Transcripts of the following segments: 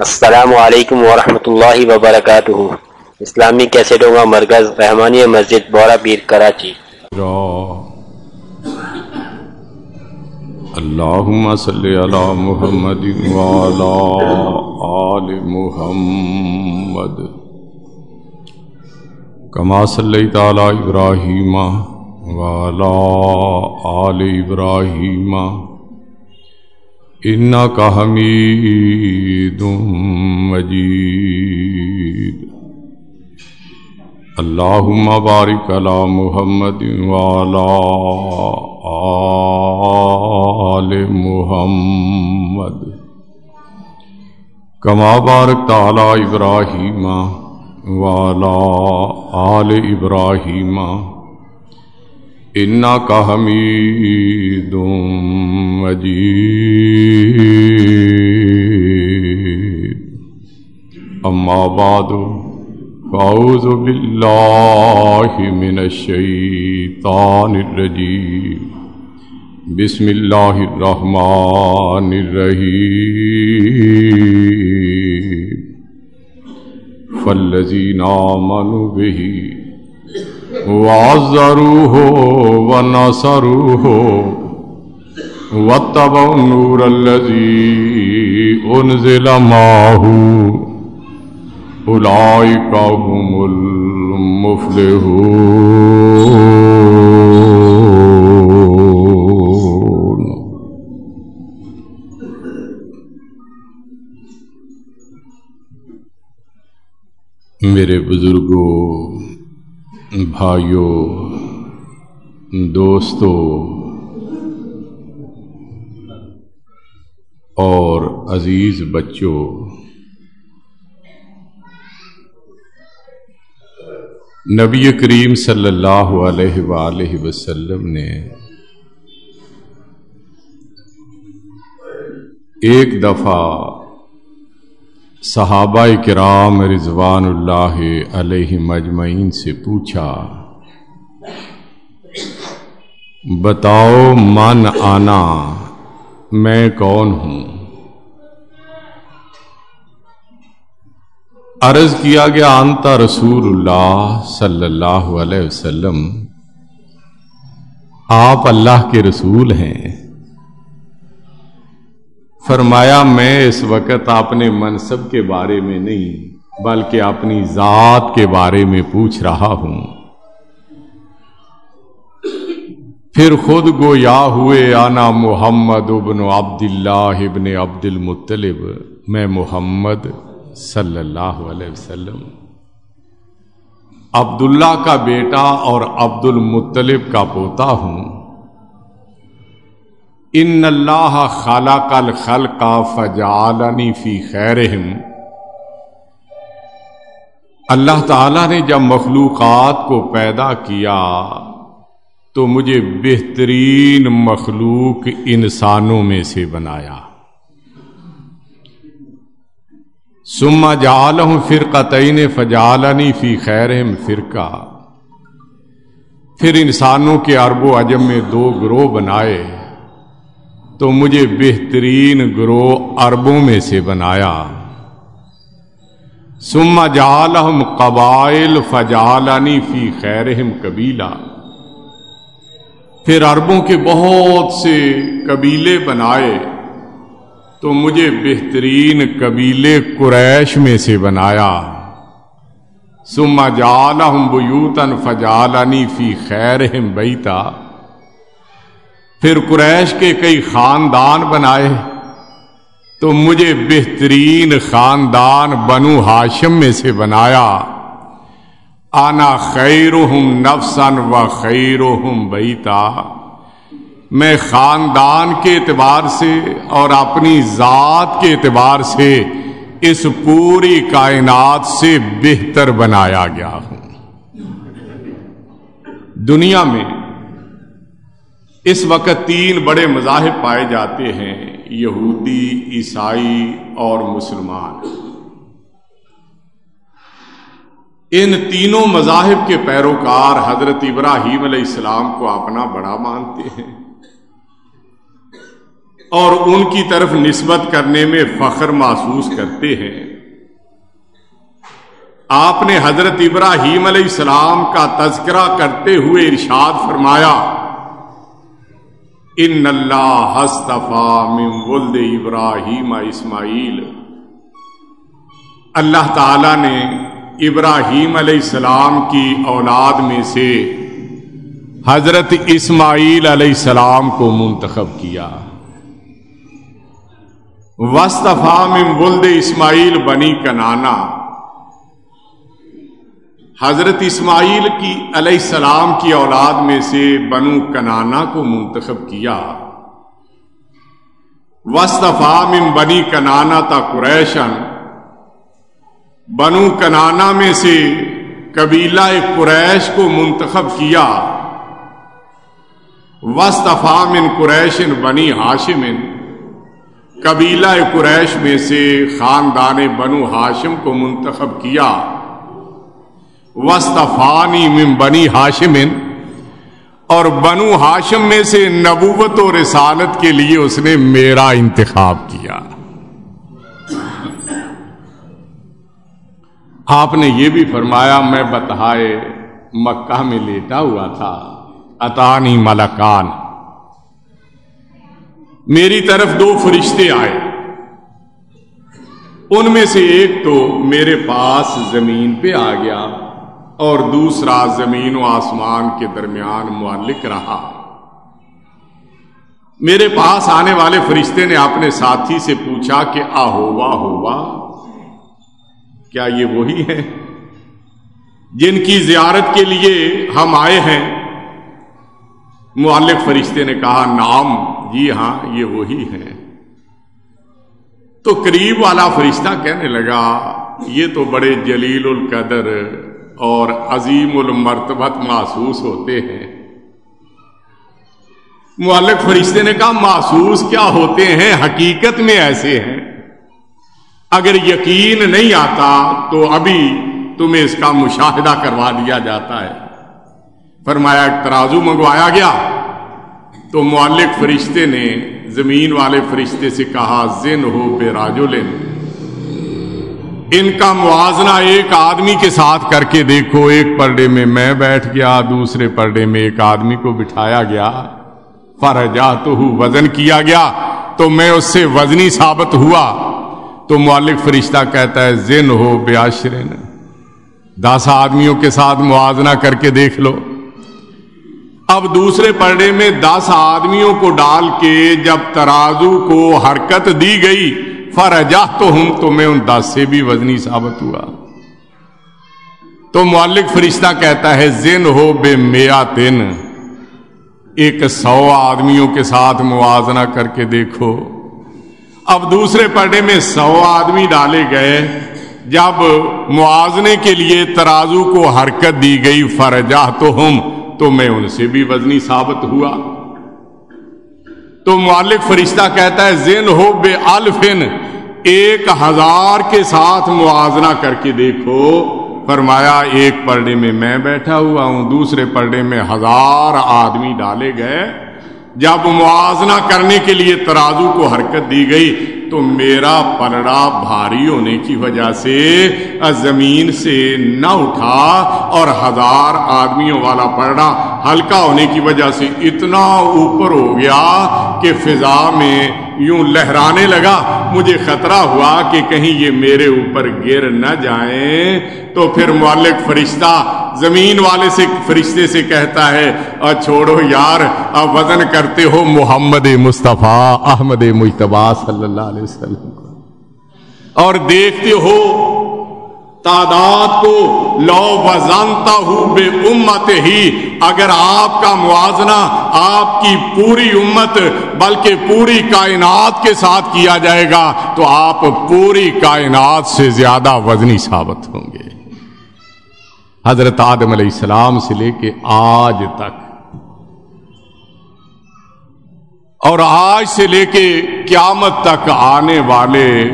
السلام علیکم ورحمۃ اللہ وبرکاتہ۔ اسلامی کیسٹوں کا مرکز رحمانی مسجد بورا پیر کراچی۔ اللهم صل على محمد وعلى آل محمد۔ كما صليت على إبراهيم وعلى آل إبراهيم إنك حميد مجيد. اللهم بارك على محمد وعلى آل محمد. كما باركت على إبراهيم وعلى آل إبراهيم. إنك حميد مجيد. أما بعد، فأعوذ بالله من الشيطان الرجيم. بسم الله الرحمن الرحيم. فالذين آمنوا به وعزروه ونصروه واتبعوا النور الذي أنزل معه. أولئك هم المفلحون. میرے بزرگوں بھائیوں دوستوں اور عزیز بچوں، نبی کریم صلی اللہ علیہ وآلہ وسلم نے ایک دفعہ صحابہ کرام رضوان اللہ علیہ مجمعین سے پوچھا، بتاؤ من آنا، میں کون ہوں؟ عرض کیا گیا انتا رسول اللہ صلی اللہ علیہ وسلم، آپ اللہ کے رسول ہیں۔ فرمایا، میں اس وقت اپنے منصب کے بارے میں نہیں، بلکہ اپنی ذات کے بارے میں پوچھ رہا ہوں۔ پھر خود گو یا ہوئے، آنا محمد ابن عبد اللہ ابن عبد المطلب میں محمد صلی اللہ علیہ وسلم۔ عبداللہ کا بیٹا اور عبد المطلب کا پوتا ہوں۔ ان اللہ خالہ کل خل کا فجالنی فی خیرہم۔ اللہ تعالی نے جب مخلوقات کو پیدا کیا، تو مجھے بہترین مخلوق انسانوں میں سے بنایا۔ سما جال ہوں فرقتعین فجالنی فی خیر فرقہ۔ پھر انسانوں کے ارب و عجم میں دو گروہ بنائے۔ تو مجھے بہترین گروہ اربوں میں سے بنایا۔ سما جالحم قبائل فجالانی فی خیرہم قبیلہ۔ پھر اربوں کے بہت سے قبیلے بنائے۔ تو مجھے بہترین قبیلے قریش میں سے بنایا۔ سما جالا ہوں بیوتن فجالانی فی خیر بیتا۔ پھر قریش کے کئی خاندان بنائے تو مجھے بہترین خاندان بنو ہاشم میں سے بنایا۔ آنا خیر ہوں نفسن و خیر ہوں بیتا۔ میں خاندان کے اعتبار سے اور اپنی ذات کے اعتبار سے اس پوری کائنات سے بہتر بنایا گیا ہوں۔ دنیا میں اس وقت تین بڑے مذاہب پائے جاتے ہیں، یہودی، عیسائی اور مسلمان۔ ان تینوں مذاہب کے پیروکار حضرت ابراہیم علیہ السلام کو اپنا بڑا مانتے ہیں۔ اور ان کی طرف نسبت کرنے میں فخر محسوس کرتے ہیں۔ آپ نے حضرت ابراہیم علیہ السلام کا تذکرہ کرتے ہوئے ارشاد فرمایا ان اللہ من ولد ابراہیم اسماعیل اللہ تعالی نے ابراہیم علیہ السلام کی اولاد میں سے حضرت اسماعیل علیہ السلام کو منتخب کیا۔ وصطفا من ولد اسماعیل بنی کنانا حضرت اسماعیل کی علیہ السلام کی اولاد میں سے بنو کنانا کو منتخب کیا۔ وصطفا من بنی کنانا تا قریشن بنو کنانا میں سے قبیلہ قریش کو منتخب کیا۔ وصطفا من قریشن بنی ہاشمن قبیلہ قریش میں سے خاندان بنو ہاشم کو منتخب کیا۔ وسطفانی من بنی ہاشم اور بنو ہاشم میں سے نبوت و رسالت کے لیے اس نے میرا انتخاب کیا۔ آپ نے یہ بھی فرمایا، میں بتائے، مکہ میں لیٹا ہوا تھا۔ اتانی ملکان۔ میری طرف دو فرشتے آئے۔ ان میں سے ایک تو میرے پاس زمین پہ آ گیا۔ اور دوسرا زمین و آسمان کے درمیان معلق رہا۔ میرے پاس آنے والے فرشتے نے اپنے ساتھی سے پوچھا کہ آ ہوا ہوا کیا یہ وہی ہے جن کی زیارت کے لیے ہم آئے ہیں؟ معلق فرشتے نے کہا نام جی ہاں یہ وہی ہے تو قریب والا فرشتہ کہنے لگا، یہ تو بڑے جلیل القدر اور عظیم المرتبت محسوس ہوتے ہیں۔ معلق فرشتے نے کہا، محسوس کیا ہوتے ہیں؟ حقیقت میں ایسے ہیں۔ اگر یقین نہیں آتا تو ابھی تمہیں اس کا مشاہدہ کروا دیا جاتا ہے۔ فرمایا ایک ترازو منگوایا گیا؟ تو معلق فرشتے نے زمین والے فرشتے سے کہا، زن ہو بے راجو ان کا موازنہ ایک آدمی کے ساتھ کر کے دیکھو، ایک پرڈے میں میں بیٹھ گیا، دوسرے پرڈے میں ایک آدمی کو بٹھایا گیا۔ فرجا تو وزن کیا گیا۔ تو میں اس سے وزنی ثابت ہوا۔ تو مولک فرشتہ کہتا ہے، زن ہو بے آشرین دس آدمیوں کے ساتھ موازنہ کر کے دیکھ لو۔ اب دوسرے پرڑے میں دس آدمیوں کو ڈال کے جب ترازو کو حرکت دی گئی فرجا تو ہوں تو میں ان دس سے بھی وزنی ثابت ہوا۔ تو مولک فرشتہ کہتا ہے، زن ہو بے میا تین ایک سو آدمیوں کے ساتھ موازنہ کر کے دیکھو۔ اب دوسرے پرڑے میں سو آدمی ڈالے گئے۔ جب موازنے کے لیے ترازو کو حرکت دی گئی فرجا تو ہم تو میں ان سے بھی وزنی ثابت ہوا۔ تو مالک فرشتہ کہتا ہے زین ہو بے الفن، ایک ہزار کے ساتھ موازنہ کر کے دیکھو۔ فرمایا، ایک پرڑے میں میں بیٹھا ہوا ہوں، دوسرے پرڈے میں ہزار آدمی ڈالے گئے۔ جب موازنہ کرنے کے لیے ترازو کو حرکت دی گئی تو میرا پلڑا بھاری ہونے کی وجہ سے زمین سے نہ اٹھا اور ہزار آدمیوں والا پلڑا ہلکا ہونے کی وجہ سے اتنا اوپر ہو گیا کہ فضا میں یوں لہرانے لگا، مجھے خطرہ ہوا کہ کہیں یہ میرے اوپر گر نہ جائیں۔ تو پھر مالک فرشتہ زمین والے سے، فرشتے سے کہتا ہے، اور چھوڑو یار، اب وزن کرتے ہو محمد مصطفیٰ احمد مشتبہ صلی اللہ علیہ وسلم اور دیکھتے ہو تعداد کو لو بزانتا ہوں بے امت ہی۔ اگر آپ کا موازنہ آپ کی پوری امت بلکہ پوری کائنات کے ساتھ کیا جائے گا، تو آپ پوری کائنات سے زیادہ وزنی ثابت ہوں گے۔ حضرت آدم علیہ السلام سے لے کے آج تک۔ اور آج سے لے کے قیامت تک آنے والے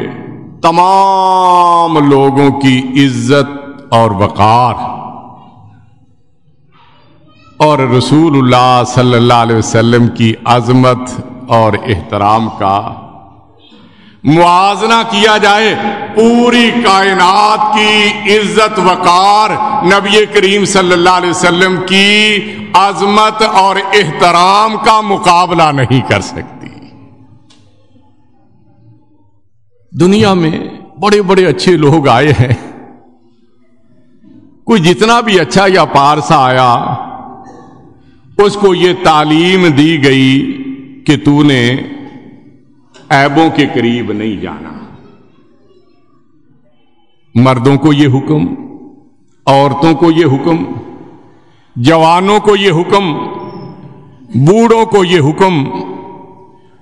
تمام لوگوں کی عزت اور وقار۔ اور رسول اللہ صلی اللہ علیہ وسلم کی عظمت اور احترام کا موازنہ کیا جائے۔ پوری کائنات کی عزت، وقار نبی کریم صلی اللہ علیہ وسلم کی عظمت اور احترام کا مقابلہ نہیں کر سکتی دنیا میں بڑے بڑے اچھے لوگ آئے ہیں۔ کوئی جتنا بھی اچھا یا پارسا آیا، اس کو یہ تعلیم دی گئی کہ تو نے ایبوں کے قریب نہیں جانا۔ مردوں کو یہ حکم، عورتوں کو یہ حکم، جوانوں کو یہ حکم، بوڑھوں کو یہ حکم،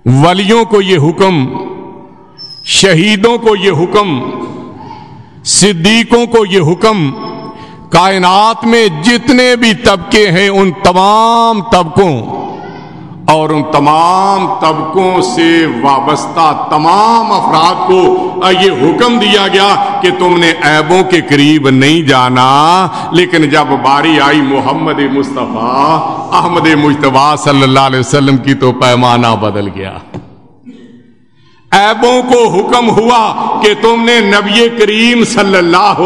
ولیوں کو یہ حکم شہیدوں کو یہ حکم، صدیقوں کو یہ حکم، کائنات میں جتنے بھی طبقے ہیں ان تمام طبقوں اور ان تمام طبقوں سے وابستہ تمام افراد کو یہ حکم دیا گیا کہ تم نے ایبوں کے قریب نہیں جانا۔ لیکن جب باری آئی محمد مصطفیٰ، احمد مشتبہ صلی اللہ علیہ وسلم کی تو پیمانہ بدل گیا۔ ایبوں کو حکم ہوا کہ تم نے نبی کریم صلی اللہ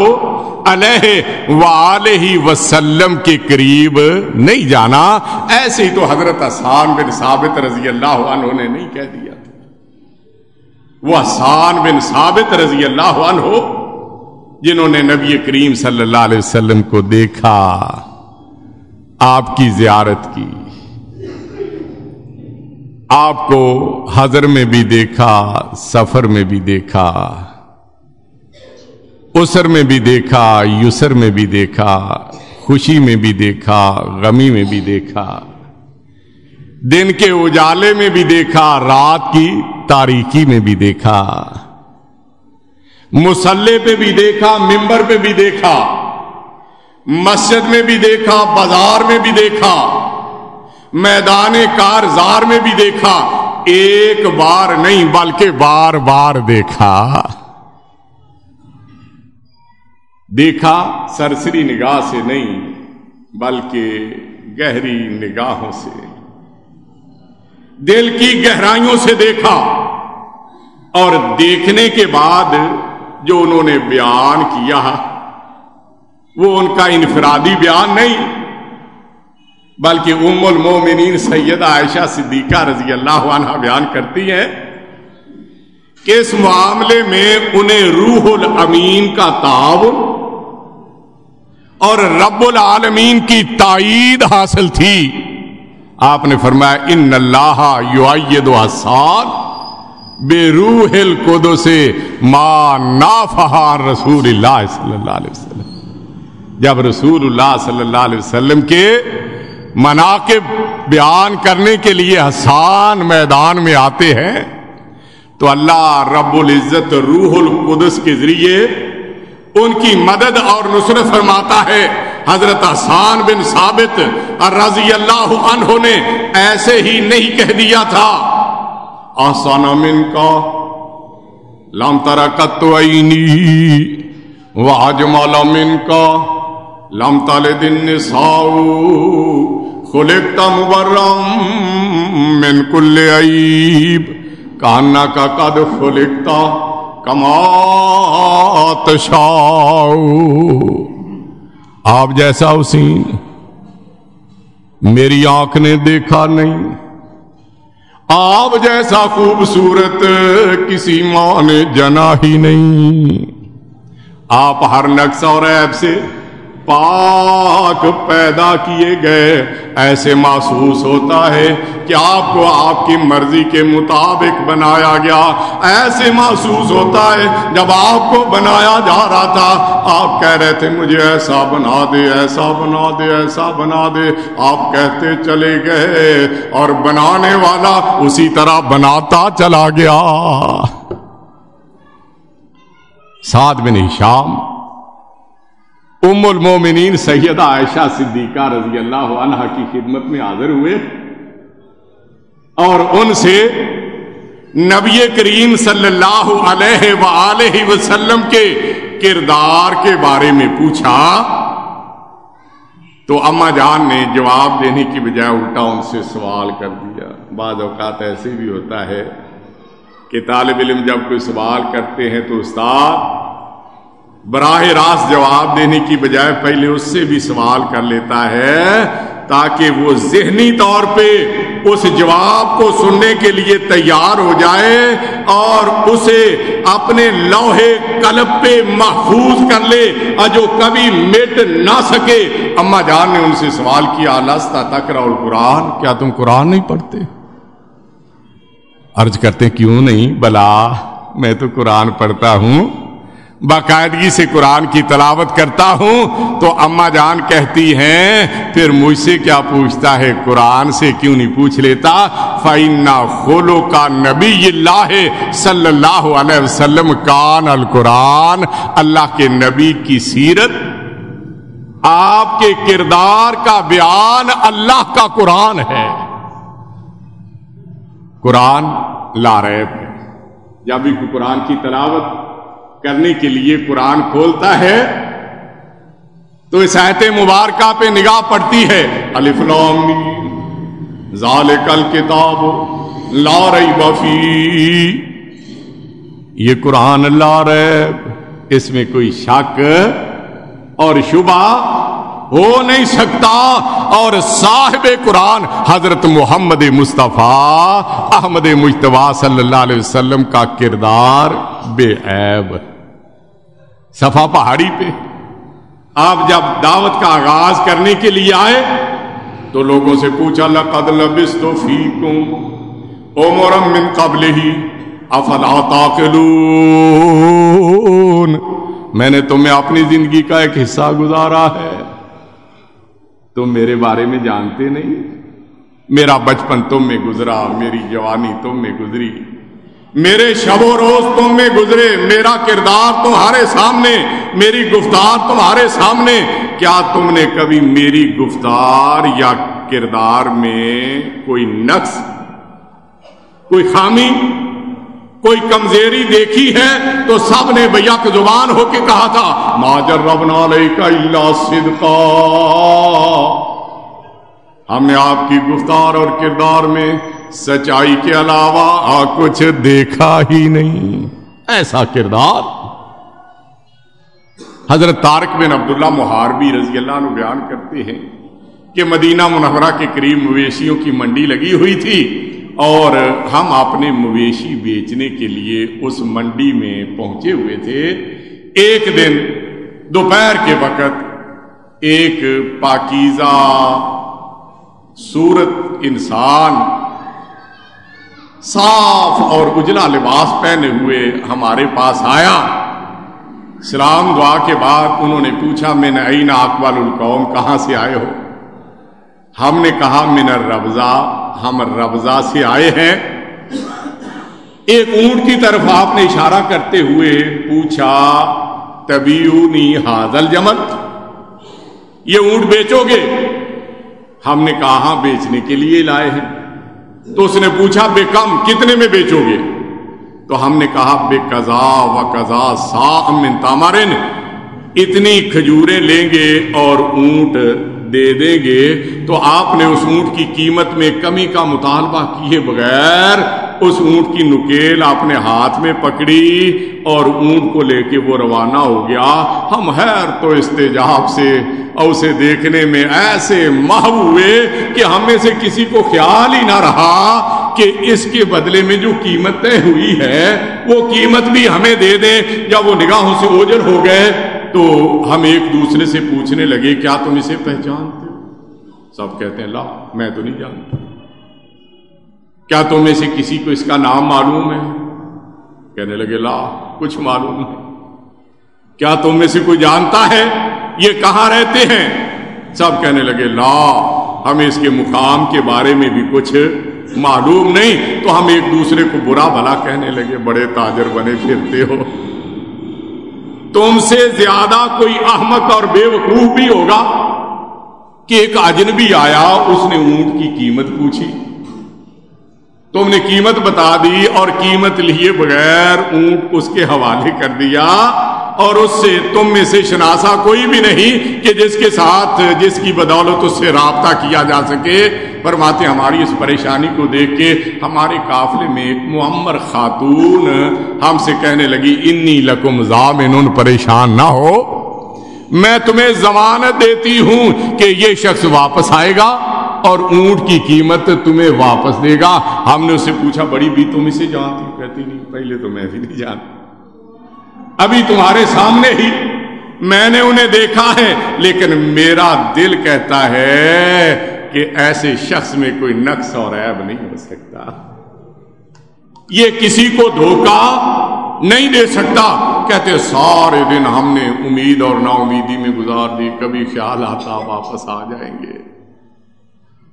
علیہ وسلم کے قریب نہیں جانا۔ ایسے ہی تو حضرت آسان بن ثابت رضی اللہ عنہ نے نہیں کہہ دیا تھا۔ وہ آسان بن ثابت رضی اللہ عنہ جنہوں نے نبی کریم صلی اللہ علیہ وسلم کو دیکھا، آپ کی زیارت کی۔ آپ کو حضر میں بھی دیکھا سفر میں بھی دیکھا اسر میں بھی دیکھا یسر میں بھی دیکھا خوشی میں بھی دیکھا غمی میں بھی دیکھا دن کے اجالے میں بھی دیکھا رات کی تاریکی میں بھی دیکھا مسلح پہ بھی دیکھا ممبر پہ بھی دیکھا مسجد میں بھی دیکھا بازار میں بھی دیکھا میدان کارزار میں بھی دیکھا، ایک بار نہیں بلکہ بار بار دیکھا۔ دیکھا سرسری نگاہ سے نہیں بلکہ گہری نگاہوں سے۔ دل کی گہرائیوں سے دیکھا۔ اور دیکھنے کے بعد جو انہوں نے بیان کیا، وہ ان کا انفرادی بیان نہیں۔ بلکہ ام المومنین سید عائشہ صدیقہ رضی اللہ عنہ بیان کرتی ہیں کہ اس معاملے میں انہیں روح الامین کا تعاون اور رب العالمین کی تائید حاصل تھی۔ آپ نے فرمایا، ان اللہ یو آسان بے روح القدو سے ماں نافہار رسول اللہ صلی اللہ علیہ وسلم. جب رسول اللہ صلی اللہ علیہ وسلم کے مناقب بیان کرنے کے لیے حسان میدان میں آتے ہیں، تو اللہ رب العزت روح القدس کے ذریعے ان کی مدد اور نصرت فرماتا ہے۔ حضرت حسان بن ثابت رضی اللہ عنہ نے ایسے ہی نہیں کہہ دیا تھا۔ آسان من کا لام ترکت عینی واجمال من کا لم تال دن ساؤ خلقتا مبرم من کل عیب کانا کا قد خلقتا کما تشاؤ آپ جیسا حسین، میری آنکھ نے دیکھا نہیں۔ آپ جیسا خوبصورت کسی ماں نے جنا ہی نہیں۔ آپ ہر نقص اور ایب سے پاک پیدا کیے گئے۔ ایسے محسوس ہوتا ہے کہ آپ کو آپ کی مرضی کے مطابق بنایا گیا۔ ایسے محسوس ہوتا ہے جب آپ کو بنایا جا رہا تھا۔ آپ کہہ رہے تھے، مجھے ایسا بنا دے، ایسا بنا دے، ایسا بنا دے۔ آپ کہتے چلے گئے اور بنانے والا اسی طرح بناتا چلا گیا۔ سات بن شام ام المومنین سیدہ عائشہ صدیقہ رضی اللہ عنہ کی خدمت میں حاضر ہوئے اور ان سے نبی کریم صلی اللہ علیہ وآلہ وسلم کے کردار کے بارے میں پوچھا تو اما جان نے جواب دینے کی بجائے الٹا ان سے سوال کر دیا۔ بعض اوقات ایسے بھی ہوتا ہے کہ طالب علم جب کوئی سوال کرتے ہیں تو استاد براہ راست جواب دینے کی بجائے پہلے اس سے بھی سوال کر لیتا ہے تاکہ وہ ذہنی طور پہ اس جواب کو سننے کے لیے تیار ہو جائے اور اسے اپنے لوہے قلب پہ محفوظ کر لے اور جو کبھی مٹ نہ سکے۔ اما جان نے ان سے سوال کیا لستا تک قرآن کیا تم قرآن نہیں پڑھتے؟ عرض کرتے کیوں نہیں؟ بلا، میں تو قرآن پڑھتا ہوں۔ باقاعدگی سے قرآن کی تلاوت کرتا ہوں تو اما جان کہتی ہیں، پھر مجھ سے کیا پوچھتا ہے؟ قرآن سے کیوں نہیں پوچھ لیتا؟ فائنا خولو کا نبی اللہ صلی اللہ علیہ وسلم کان القرآن۔ اللہ کے نبی کی سیرت، آپ کے کردار کا بیان اللہ کا قرآن ہے۔ قرآن ریب ہے۔ جب بھی قرآن کی تلاوت کرنے کے لیے قرآن کھولتا ہے، تو اس آیت مبارکہ پہ نگاہ پڑتی ہے۔ ظال کل کتاب لا رہی بفی یہ قرآن لا ریب۔ اس میں کوئی شک اور شبہ ہو نہیں سکتا۔ اور صاحب قرآن حضرت محمد مصطفیٰ احمد مشتبہ صلی اللہ علیہ وسلم کا کردار بے عیب۔ صفا پہاڑی پہ۔ آپ جب دعوت کا آغاز کرنے کے لیے آئے، تو لوگوں سے پوچھا، لقد تو فی او مورم من قبل ہی افلا تاکلون میں نے تمہیں اپنی زندگی کا ایک حصہ گزارا ہے۔ تم میرے بارے میں جانتے نہیں؟ میرا بچپن تم میں گزرا، میری جوانی تم میں گزری۔ میرے شب و روز تم میں گزرے، میرا کردار تمہارے سامنے، میری گفتار تمہارے سامنے۔ کیا تم نے کبھی میری گفتار یا کردار میں کوئی نقص، کوئی خامی؟ کوئی کمزوری دیکھی ہے تو سب نے بھیا کی زبان ہو کے کہا تھا ماجر رب نالے کا اللہ صدقہ ہم نے آپ کی گفتار اور کردار میں سچائی کے علاوہ کچھ دیکھا ہی نہیں۔ ایسا کردار۔ حضرت تارک بن عبداللہ محاربی رضی اللہ عنہ بیان کرتے ہیں کہ مدینہ منورہ کے قریب مویشیوں کی منڈی لگی ہوئی تھی۔ اور ہم اپنے مویشی بیچنے کے لیے اس منڈی میں پہنچے ہوئے تھے۔ ایک دن دوپہر کے وقت ایک پاکیزہ صورت انسان صاف اور اجلا لباس پہنے ہوئے ہمارے پاس آیا۔ سلام دعا کے بعد انہوں نے پوچھا میں نے عین اقبال القوم؟ کہاں سے آئے ہو؟ ہم نے کہا، من ربضا ہم ربضا سے آئے ہیں۔ ایک اونٹ کی طرف آپ نے اشارہ کرتے ہوئے پوچھا، تبیونی حاضل جمل یہ اونٹ بیچو گے۔ ہم نے کہا ہاں بیچنے کے لیے لائے ہیں۔ تو اس نے پوچھا، بے کم کتنے میں بیچو گے؟ تو ہم نے کہا، بے کزا و کزا سا امن تامارن اتنی کھجوریں لیں گے اور اونٹ دے دیں گے تو آپ نے اس اونٹ کی قیمت میں کمی کا مطالبہ کیے بغیر اس اونٹ کی نکیل اپنے ہاتھ میں پکڑی اور اونٹ کو لے کے وہ روانہ ہو گیا۔ ہم حیر تو استجاب سے اور اسے دیکھنے میں ایسے مح ہوئے کہ ہمیں سے کسی کو خیال ہی نہ رہا کہ اس کے بدلے میں جو قیمت طے ہوئی ہے وہ قیمت بھی ہمیں دے دیں۔ یا وہ نگاہوں سے اوجل ہو گئے تو ہم ایک دوسرے سے پوچھنے لگے، کیا تم اسے پہچانتے سب کہتے ہیں، لا، میں تو نہیں جانتا۔ کیا تم میں سے کسی کو اس کا نام معلوم ہے؟ کہنے لگے، لا، کچھ معلوم ہے کیا تم میں سے کوئی جانتا ہے؟ یہ کہاں رہتے ہیں؟ سب کہنے لگے، لا، ہمیں اس کے مقام کے بارے میں بھی کچھ معلوم نہیں۔ تو ہم ایک دوسرے کو برا بھلا کہنے لگے، بڑے تاجر بنے پھرتے ہو۔ تم سے زیادہ کوئی احمق اور بے وقوف بھی ہوگا کہ ایک اجنبی آیا، اس نے اونٹ کی قیمت پوچھی۔ تم نے قیمت بتا دی اور قیمت لیے بغیر اونٹ اس کے حوالے کر دیا۔ اور اس سے تم میں سے شناسا کوئی بھی نہیں کہ جس کے ساتھ جس کی بدولت اس سے رابطہ کیا جا سکے۔ فرماتے ہماری اس پریشانی کو دیکھ کے ہمارے قافلے میں ایک معمر خاتون ہم سے کہنے لگی، انی لکم زامن پریشان نہ ہو۔ میں تمہیں ضمانت دیتی ہوں کہ یہ شخص واپس آئے گا اور اونٹ کی قیمت تمہیں واپس دے گا۔ ہم نے اسے پوچھا، بڑی بھی تم اسے جانتی کہتی، نہیں، پہلے تو میں بھی نہیں جانتی ابھی تمہارے سامنے ہی میں نے انہیں دیکھا ہے، لیکن میرا دل کہتا ہے کہ ایسے شخص میں کوئی نقص اور عیب نہیں ہو سکتا۔ یہ کسی کو دھوکا نہیں دے سکتا۔ کہتے سارے دن ہم نے امید اور نا امیدی میں گزار دی، کبھی خیال آتا واپس آ جائیں گے۔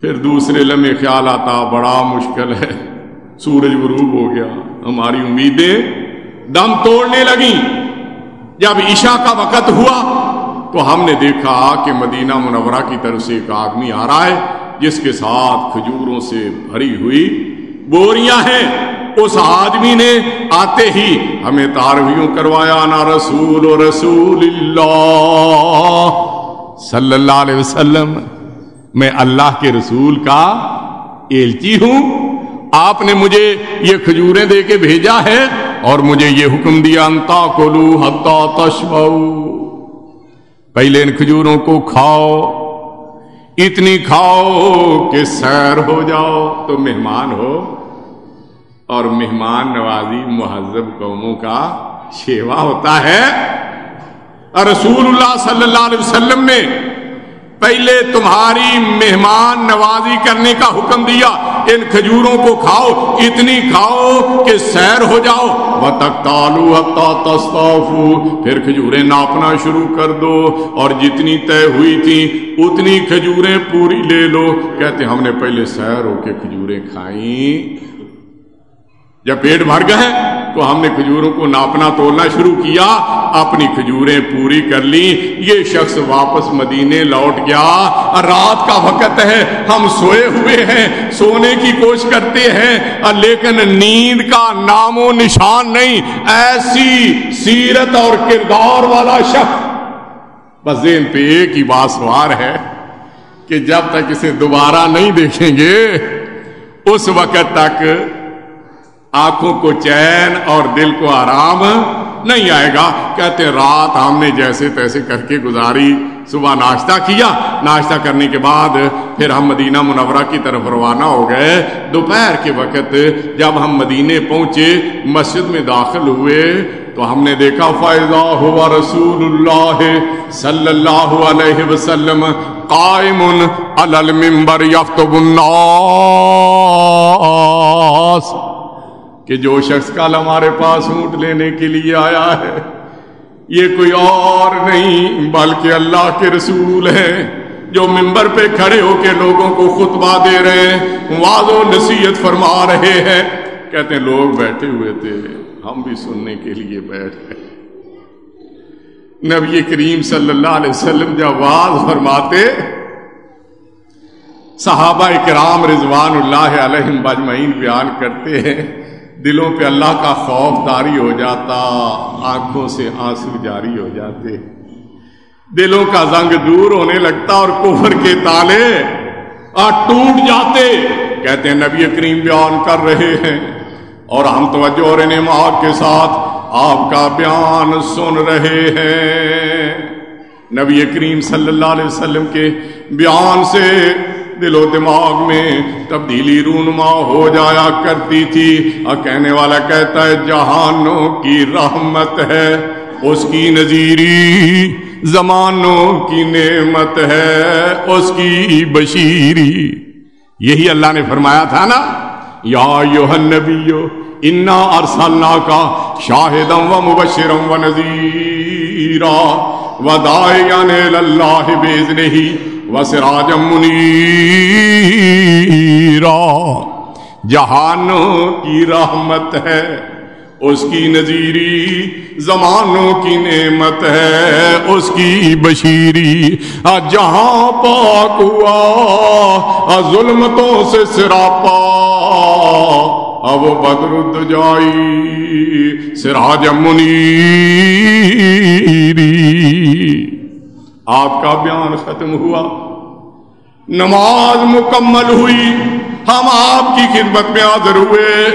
پھر دوسرے لمحے خیال آتا، بڑا مشکل ہے۔ سورج غروب ہو گیا۔ ہماری امیدیں دم توڑنے لگی جب عشاء کا وقت ہوا تو ہم نے دیکھا کہ مدینہ منورہ کی طرف سے ایک آدمی آ رہا ہے، جس کے ساتھ کھجوروں سے بھری ہوئی بوریاں ہیں۔ اس آدمی نے آتے ہی ہمیں تارویوں کروایا، نا رسول و رسول اللہ صلی اللہ علیہ وسلم، میں اللہ کے رسول کا ایلچی ہوں۔ آپ نے مجھے یہ کھجوریں دے کے بھیجا ہے اور مجھے یہ حکم دیا انتا کولو حتا تشبو پہلے ان کھجوروں کو کھاؤ، اتنی کھاؤ کہ سیر ہو جاؤ تو مہمان ہو۔ اور مہمان نوازی مہذب قوموں کا شیوا ہوتا ہے۔ اور رسول اللہ صلی اللہ علیہ وسلم نے پہلے تمہاری مہمان نوازی کرنے کا حکم دیا، ان کھجوروں کو کھاؤ، اتنی کھاؤ کہ سیر ہو جاؤ۔ وہ تک تالو پھر کھجوریں ناپنا شروع کر دو۔ اور جتنی طے ہوئی تھی، اتنی کھجوریں پوری لے لو۔ کہتے ہم نے پہلے سیر ہو کے کھجوریں کھائیں۔ جب پیٹ بھر گئے؟ تو ہم نے کھجوروں کو ناپنا تولنا شروع کیا، اپنی کھجوریں پوری کر لی۔ یہ شخص واپس مدینے لوٹ گیا۔ رات کا وقت ہے، ہم سوئے ہوئے ہیں، سونے کی کوشش کرتے ہیں، لیکن نیند کا نام و نشان نہیں۔ ایسی سیرت اور کردار والا شخص۔ بس ذہن پہ ایک ہی بات سوار ہے کہ جب تک اسے دوبارہ نہیں دیکھیں گے، اس وقت تک آنکھوں کو چین اور دل کو آرام نہیں آئے گا۔ کہتے رات ہم نے جیسے تیسے کر کے گزاری۔ صبح ناشتہ کیا۔ ناشتہ کرنے کے بعد پھر ہم مدینہ منورہ کی طرف روانہ ہو گئے۔ دوپہر کے وقت جب ہم مدینے پہنچے، مسجد میں داخل ہوئے، تو ہم نے دیکھا فائدہ ہوا رسول اللہ صلی اللہ علیہ وسلم قائم المبر یفتب الناس کہ جو شخص کل ہمارے پاس اونٹ لینے کے لیے آیا ہے، یہ کوئی اور نہیں، بلکہ اللہ کے رسول ہیں، جو ممبر پہ کھڑے ہو کے لوگوں کو خطبہ دے رہے ہیں واض و نصیحت فرما رہے ہیں۔ کہتے ہیں، لوگ بیٹھے ہوئے تھے، ہم بھی سننے کے لیے بیٹھ گئے۔ نبی کریم صلی اللہ علیہ وسلم جب واض فرماتے، صحابہ کرام رضوان اللہ علیہ بجمعین بیان کرتے ہیں دلوں پہ اللہ کا خوف داری ہو جاتا، آنکھوں سے آنسو جاری ہو جاتے۔ دلوں کا زنگ دور ہونے لگتا اور کفر کے تالے ٹوٹ جاتے۔ کہتے ہیں، نبی کریم بیان کر رہے ہیں۔ اور ہم توجہ اور نماغ کے ساتھ آپ کا بیان سن رہے ہیں۔ نبی کریم صلی اللہ علیہ وسلم کے بیان سے دل و دماغ میں تبدیلی رونما ہو جایا کرتی تھی۔ اور کہنے والا کہتا ہے، جہانوں کی رحمت ہے، اس کی نظیری زمانوں کی نعمت ہے، اس کی بشیری۔ یہی اللہ نے فرمایا تھا نا، یا نبیو انا ارسلنا کا شاہدم و مبشرم و نذیرا و اللہ بیز نہیں وسراجم منیرا، جہانوں کی رحمت ہے، اس کی نظیری زمانوں کی نعمت ہے، اس کی بشیری جہاں پاک ہوا ظلمتوں سے سراپا اب بدر جائی سراج منیری۔ آپ کا بیان ختم ہوا۔ نماز مکمل ہوئی۔ ہم آپ کی خدمت میں حاضر ہوئے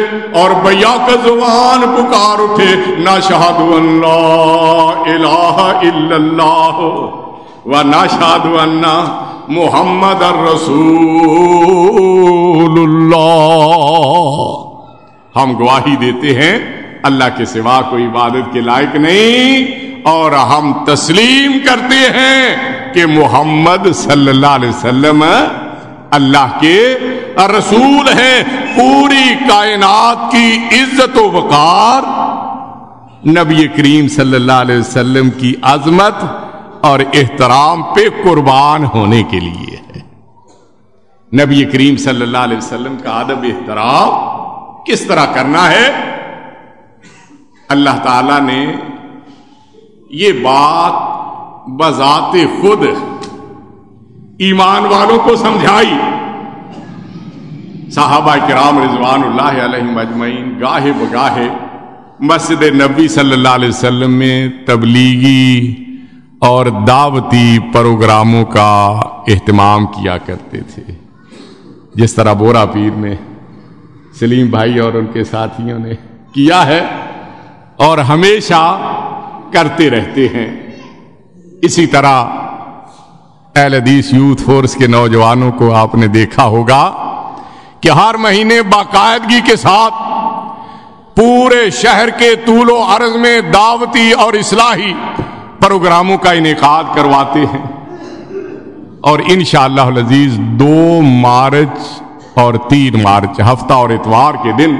اور بیا کا زبان پکار اٹھے۔ نہ شہاد اللہ الہ الا اللہ و نہ شاد محمد الرسول اللہ۔ ہم گواہی دیتے ہیں، اللہ کے سوا کوئی عبادت کے لائق نہیں۔ اور ہم تسلیم کرتے ہیں کہ محمد صلی اللہ علیہ وسلم اللہ کے رسول ہیں، پوری کائنات کی عزت و وقار نبی کریم صلی اللہ علیہ وسلم کی عظمت اور احترام پہ قربان ہونے کے لیے ہے۔ نبی کریم صلی اللہ علیہ وسلم کا ادب احترام کس طرح کرنا ہے؟ اللہ تعالی نے یہ بات بذات خود ایمان والوں کو سمجھائی۔ صحابہ کرام رضوان اللہ علیہ مجمعین گاہے بگاہے مسجد نبی صلی اللہ علیہ وسلم میں تبلیغی اور دعوتی پروگراموں کا اہتمام کیا کرتے تھے۔ جس طرح بورا پیر میں سلیم بھائی اور ان کے ساتھیوں نے کیا ہے اور ہمیشہ کرتے رہتے ہیں۔ اسی طرح اہل حدیث یوتھ فورس کے نوجوانوں کو آپ نے دیکھا ہوگا کہ ہر مہینے باقاعدگی کے ساتھ پورے شہر کے طول و عرض میں دعوتی اور اصلاحی پروگراموں کا انعقاد کرواتے ہیں۔ اور انشاءاللہ العزیز دو مارچ اور تین مارچ، ہفتہ اور اتوار کے دن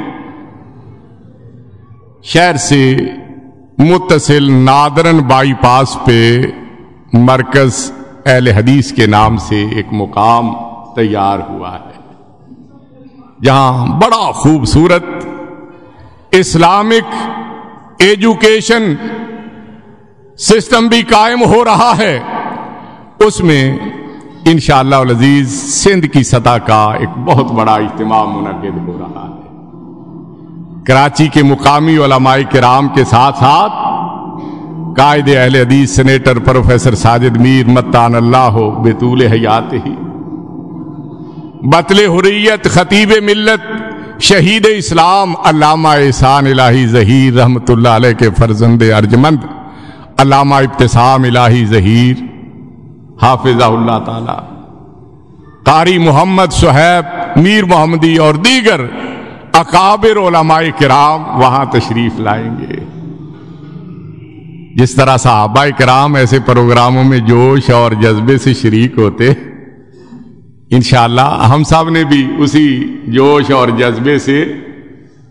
شہر سے متصل نادرن بائی پاس پہ مرکز اہل حدیث کے نام سے ایک مقام تیار ہوا ہے۔ جہاں بڑا خوبصورت اسلامک ایجوکیشن سسٹم بھی قائم ہو رہا ہے۔ اس میں انشاءاللہ اللہ عزیز سندھ کی سطح کا ایک بہت بڑا اجتماع منعقد ہو رہا ہے۔ کراچی کے مقامی علماء کرام کے ساتھ ساتھ قائد اہل حدیث سینیٹر پروفیسر ساجد میر متان اللہ ہو بیتول حیات ہی۔ بطل حریت خطیب ملت شہید اسلام علامہ احسان الہی ظہیر رحمت اللہ علیہ کے فرزند ارجمند علامہ ابتسام الہی ظہیر حافظ اللہ تعالی۔ قاری محمد صہیب، میر محمدی اور دیگر اکابر علماء کرام وہاں تشریف لائیں گے۔ جس طرح صحابہ کرام ایسے پروگراموں میں جوش اور جذبے سے شریک ہوتے، انشاءاللہ ہم سب نے بھی اسی جوش اور جذبے سے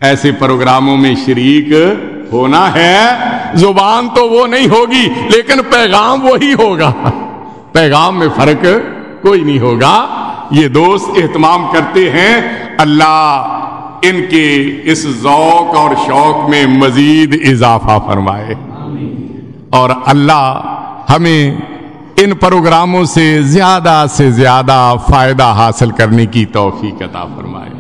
ایسے پروگراموں میں شریک ہونا ہے۔ زبان تو وہ نہیں ہوگی، لیکن پیغام وہی ہوگا۔ پیغام میں فرق کوئی نہیں ہوگا۔ یہ دوست اہتمام کرتے ہیں۔ اللہ ان کے اس ذوق اور شوق میں مزید اضافہ فرمائے۔ اور اللہ ہمیں ان پروگراموں سے زیادہ سے زیادہ فائدہ حاصل کرنے کی توفیق عطا فرمائے۔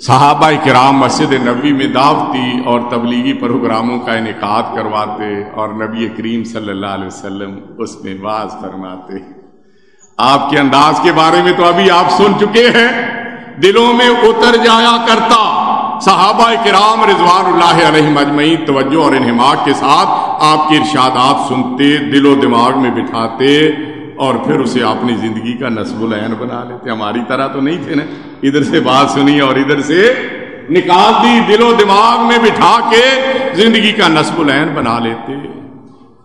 صحابہ کرام مسجد نبی میں دعوتی اور تبلیغی پروگراموں کا انعقاد کرواتے اور نبی کریم صلی اللہ علیہ وسلم اس میں واز فرماتے۔ آپ کے انداز کے بارے میں تو ابھی آپ سن چکے ہیں۔ دلوں میں اتر جایا کرتا۔ صحابہ کرام رضوان اللہ علیہ مجمعین توجہ اور انہماق کے ساتھ آپ کے ارشادات سنتے، دل و دماغ میں بٹھاتے اور پھر اسے اپنی زندگی کا نصب العین بنا لیتے۔ ہماری طرح تو نہیں تھے نا؟ ادھر سے بات سنی اور ادھر سے نکال دی۔ دل و دماغ میں بٹھا کے زندگی کا نصب العین بنا لیتے۔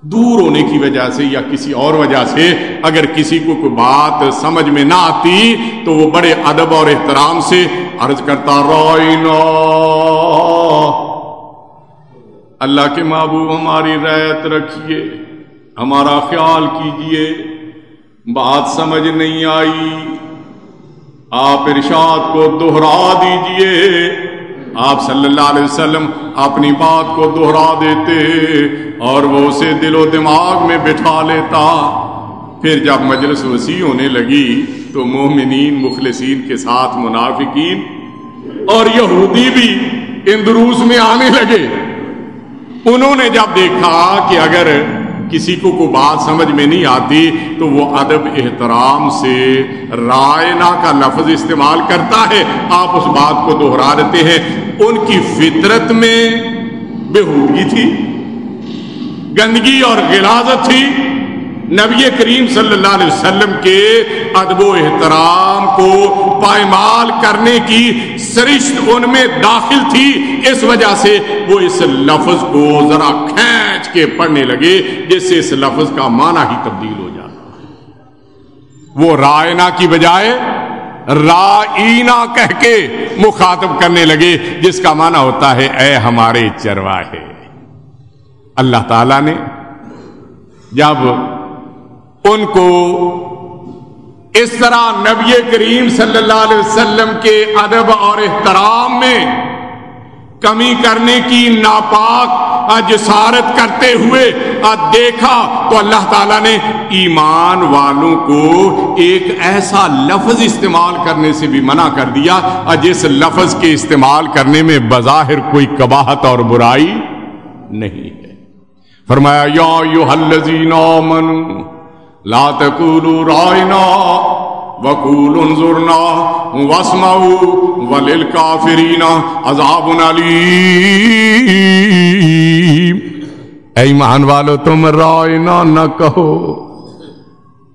دور ہونے کی وجہ سے یا کسی اور وجہ سے اگر کسی کو کوئی بات سمجھ میں نہ آتی تو وہ بڑے ادب اور احترام سے عرض کرتا روئنا اللہ کے محبوب ہماری ریت رکھیے، ہمارا خیال کیجیے بات سمجھ نہیں آئی، آپ ارشاد کو دوہرا دیجیے آپ صلی اللہ علیہ وسلم اپنی بات کو دوہرا دیتے اور وہ اسے دل و دماغ میں بٹھا لیتا۔ پھر جب مجلس وسیع ہونے لگی تو مومنین، مخلصین کے ساتھ منافقین اور یہودی بھی ان دروس میں آنے لگے۔ انہوں نے جب دیکھا کہ اگر کسی کو کوئی بات سمجھ میں نہیں آتی تو وہ ادب احترام سے رائنا کا لفظ استعمال کرتا ہے۔ آپ اس بات کو دوہرا دیتے ہیں۔ ان کی فطرت میں بےحودگی تھی، گندگی اور غلازت تھی۔ نبی کریم صلی اللہ علیہ وسلم کے ادب و احترام کو پائمال کرنے کی سرشت ان میں داخل تھی۔ اس وجہ سے وہ اس لفظ کو ذرا کھینچ کے پڑھنے لگے، جس سے اس لفظ کا معنی ہی تبدیل ہو جاتا۔ وہ رائنا کی بجائے رائنا کہہ کے مخاطب کرنے لگے، جس کا معنی ہوتا ہے، اے ہمارے چرواہے۔ اللہ تعالی نے جب ان کو اس طرح نبی کریم صلی اللہ علیہ وسلم کے ادب اور احترام میں کمی کرنے کی ناپاک جسارت کرتے ہوئے دیکھا تو اللہ تعالیٰ نے ایمان والوں کو ایک ایسا لفظ استعمال کرنے سے بھی منع کر دیا۔ جس لفظ کے استعمال کرنے میں بظاہر کوئی کباہت اور برائی نہیں ہے۔ فرمایا، یا یو حلزین من لا تقولوا رائنا وقول انظرنا واسمعوا وللكافرين عذاب عليم اے ایمان والو، تم رائنا نہ کہو،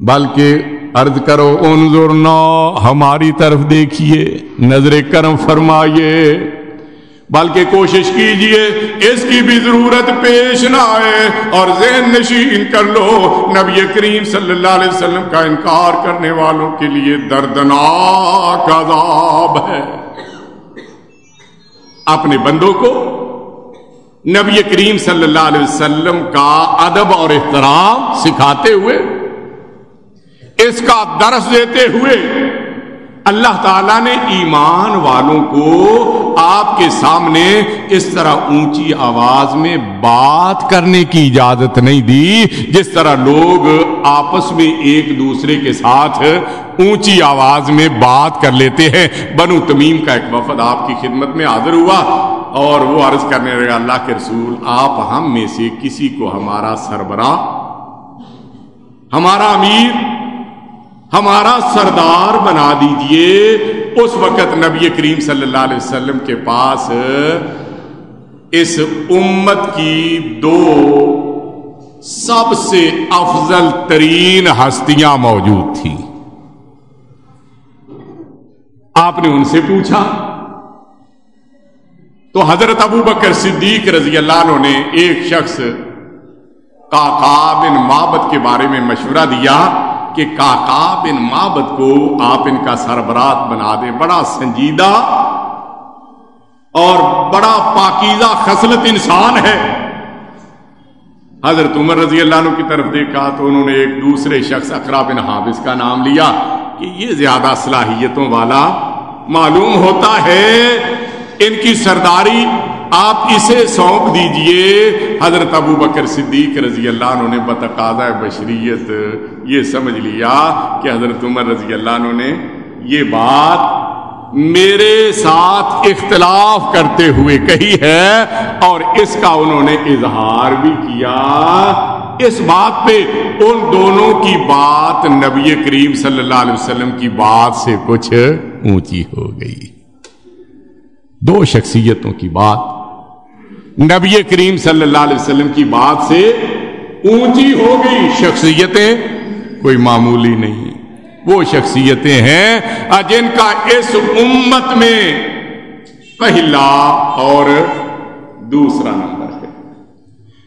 بلکہ عرض کرو، انظرنا، ہماری طرف دیکھیے، نظر کرم فرمائیے۔ بلکہ کوشش کیجیے، اس کی بھی ضرورت پیش نہ آئے اور ذہن نشین کر لو، نبی کریم صلی اللہ علیہ وسلم کا انکار کرنے والوں کے لیے دردناک عذاب ہے۔ اپنے بندوں کو، نبی کریم صلی اللہ علیہ وسلم کا ادب اور احترام سکھاتے ہوئے، اس کا درس دیتے ہوئے اللہ تعالیٰ نے ایمان والوں کو آپ کے سامنے اس طرح اونچی آواز میں بات کرنے کی اجازت نہیں دی، جس طرح لوگ آپس میں ایک دوسرے کے ساتھ اونچی آواز میں بات کر لیتے ہیں۔ بنو تمیم کا ایک وفد آپ کی خدمت میں حاضر ہوا اور وہ عرض کرنے لگا، اللہ کے رسول، آپ ہم میں سے کسی کو ہمارا سربراہ، ہمارا امیر ہمارا سردار بنا دیجیے۔ اس وقت نبی کریم صلی اللہ علیہ وسلم کے پاس اس امت کی دو سب سے افضل ترین ہستیاں موجود تھیں۔ آپ نے ان سے پوچھا؟ تو حضرت ابو بکر صدیق رضی اللہ عنہ نے ایک شخص کا بن مابت کے بارے میں مشورہ دیا۔ کہ کاکا بن مابد کو آپ ان کا سربراہ بنا دیں۔ بڑا سنجیدہ اور بڑا پاکیزہ خصلت انسان ہے۔ حضرت عمر رضی اللہ عنہ کی طرف دیکھا تو انہوں نے ایک دوسرے شخص اقرا بن حافظ کا نام لیا کہ یہ زیادہ صلاحیتوں والا معلوم ہوتا ہے۔ ان کی سرداری آپ اسے سونپ دیجیے۔ حضرت ابو بکر صدیق رضی اللہ عنہ نے بتقاضہ بشریت یہ سمجھ لیا کہ حضرت عمر رضی اللہ عنہ نے یہ بات میرے ساتھ اختلاف کرتے ہوئے کہی ہے اور اس کا انہوں نے اظہار بھی کیا۔ اس بات پہ ان دونوں کی بات نبی کریم صلی اللہ علیہ وسلم کی بات سے کچھ اونچی ہو گئی۔ دو شخصیتوں کی بات۔ نبی کریم صلی اللہ علیہ وسلم کی بات سے اونچی ہو گئی شخصیتیں، کوئی معمولی نہیں۔ وہ شخصیتیں ہیں جن کا اس امت میں پہلا اور دوسرا نمبر ہے۔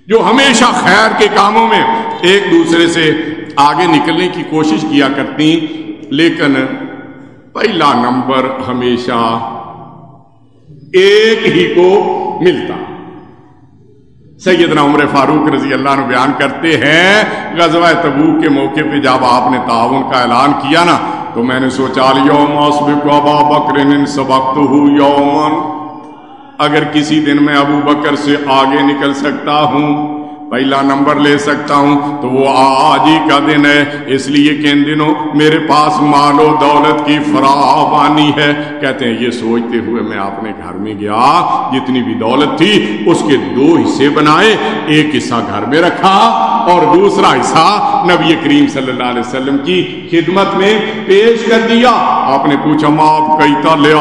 جو ہمیشہ خیر کے کاموں میں ایک دوسرے سے آگے نکلنے کی کوشش کیا کرتی، لیکن پہلا نمبر ہمیشہ ایک ہی کو ملتا۔ سیدنا عمر فاروق رضی اللہ عنہ بیان کرتے ہیں، غزوہ تبوک کے موقع پہ جب آپ نے تعاون کا اعلان کیا نا، تو میں نے سوچا یوم ابا بکر سبقت یومن اگر کسی دن میں ابو بکر سے آگے نکل سکتا ہوں پہلا نمبر لے سکتا ہوں تو وہ آج ہی کا دن ہے۔ اس لیے کہ ان دنوں میرے پاس مال و دولت کی فراوانی ہے۔ کہتے ہیں، یہ سوچتے ہوئے میں اپنے گھر میں گیا۔ جتنی بھی دولت تھی، اس کے دو حصے بنائے۔ ایک حصہ گھر میں رکھا اور دوسرا حصہ نبی کریم صلی اللہ علیہ وسلم کی خدمت میں پیش کر دیا۔ آپ نے پوچھا، ماں کئی تالے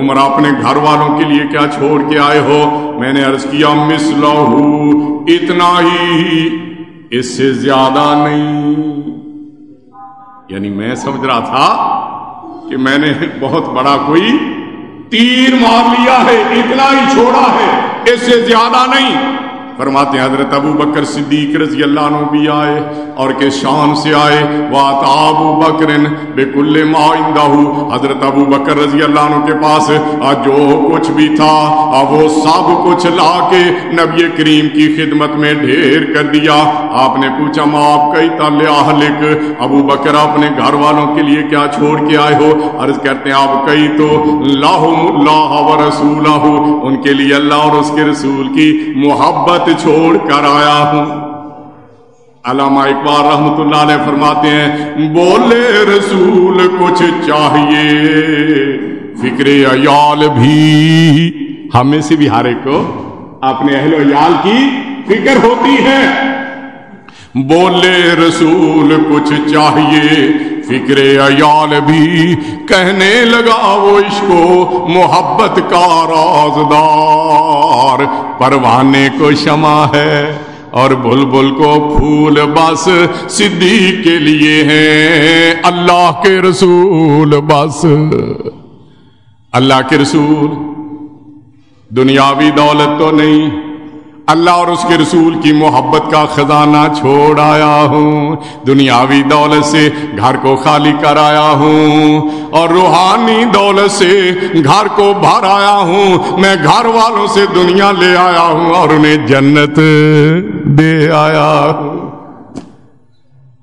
عمر اپنے گھر والوں کے لیے کیا چھوڑ کے آئے ہو؟ میں نے عرض کیا مسلح اتنا ہی اس سے زیادہ نہیں۔ یعنی میں سمجھ رہا تھا کہ میں نے بہت بڑا کوئی تیر مار لیا ہے، اتنا ہی چھوڑا ہے، اس سے زیادہ نہیں۔ فرماتے ہیں، حضرت ابو بکر صدیق رضی اللہ عنہ بھی آئے اور کہ شام سے آئے۔ وات ابو بکر بے کل حضرت ابو بکر رضی اللہ عنہ کے پاس جو کچھ بھی تھا وہ سب کچھ لا کے نبی کریم کی خدمت میں ڈھیر کر دیا۔ آپ نے پوچھا ماں آپ کئی تال اہلک، ابو بکر اپنے گھر والوں کے لیے کیا چھوڑ کے آئے ہو؟ عرض کرتے ہیں، آپ کئی تو اللہ اللہ و رسول ان کے لیے اللہ اور اس کے رسول کی محبت چھوڑ کر آیا ہوں۔ علامہ اقبال رحمت اللہ علیہ فرماتے ہیں، بولے رسول کچھ چاہیے، فکر عیال بھی۔ ہمیں سے بھی ہر ایک کو اپنے اہل عیال کی فکر ہوتی ہے۔ بولے رسول کچھ چاہیے فکر عیال بھی کہنے لگا وہ عشق و محبت کا رازدار۔ پروانے کو شمع ہے اور بل بل کو پھول بس صدیق کے لیے ہیں۔ اللہ کے رسول بس۔ اللہ کے رسول۔ دنیاوی دولت تو نہیں۔ اللہ اور اس کے رسول کی محبت کا خزانہ چھوڑ آیا ہوں۔ دنیاوی دولت سے گھر کو خالی کر آیا ہوں۔ اور روحانی دولت سے گھر کو بھر آیا ہوں۔ میں گھر والوں سے دنیا لے آیا ہوں اور انہیں جنت دے آیا ہوں۔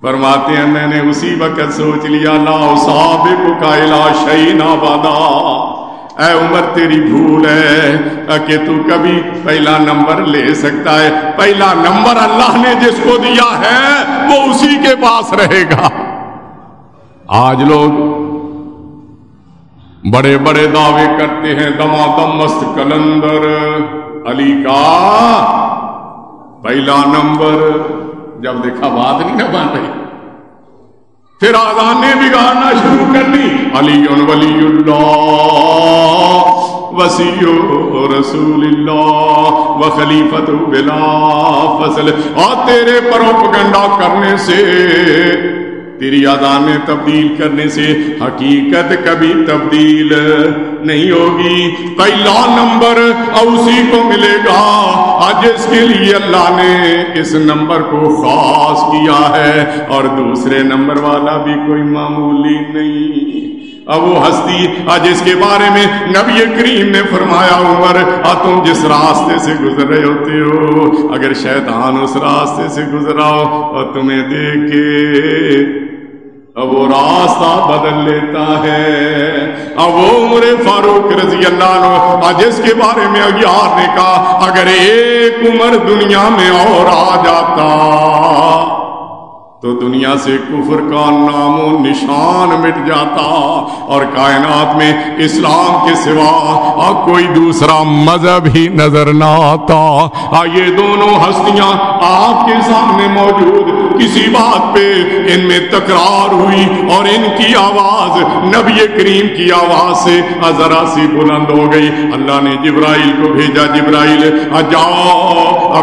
فرماتے ہیں، میں نے اسی وقت سوچ لیا، لا صاحب کا علاج شہین آبادا اے عمر تیری بھول ہے کہ تو کبھی پہلا نمبر لے سکتا ہے پہلا نمبر اللہ نے جس کو دیا ہے وہ اسی کے پاس رہے گا آج لوگ بڑے بڑے دعوے کرتے ہیں دما دم مست کلندر علی کا پہلا نمبر جب دیکھا بات نہیں نہ بن رہی پھر آزان نے بگاڑنا شروع کر دی۔ علی ولی اللہ وسیع رسول اللہ و خلیفت بلا فصل اور تیرے پروپگنڈا کرنے سے تیری ادانیں تبدیل کرنے سے حقیقت کبھی تبدیل نہیں ہوگی۔ پہلا نمبر اسی کو ملے گا۔ آج اس کے لیے اللہ نے اس نمبر کو خاص کیا ہے۔ اور دوسرے نمبر والا بھی کوئی معمولی نہیں۔ اب وہ ہستی، آج اس کے بارے میں نبی کریم نے فرمایا، عمر تم جس راستے سے گزر رہے ہوتے ہو، اگر شیطان اس راستے سے گزراؤ اور تمہیں دیکھے۔ اب وہ راستہ بدل لیتا ہے۔ اب وہ عمر فاروق رضی اللہ عنہ جس کے بارے میں اگیار نے کہا، اگر ایک عمر دنیا میں اور آ جاتا۔ تو دنیا سے کفر کا نام و نشان مٹ جاتا اور کائنات میں اسلام کے سوا کوئی دوسرا مذہب ہی نظر نہ آتا۔ یہ دونوں ہستیاں آپ کے سامنے موجود۔ کسی بات پہ ان میں تکرار ہوئی اور ان کی آواز، نبی کریم کی آواز سے ذرا سی بلند ہو گئی۔ اللہ نے جبرائیل کو بھیجا، جبرائیل جاؤ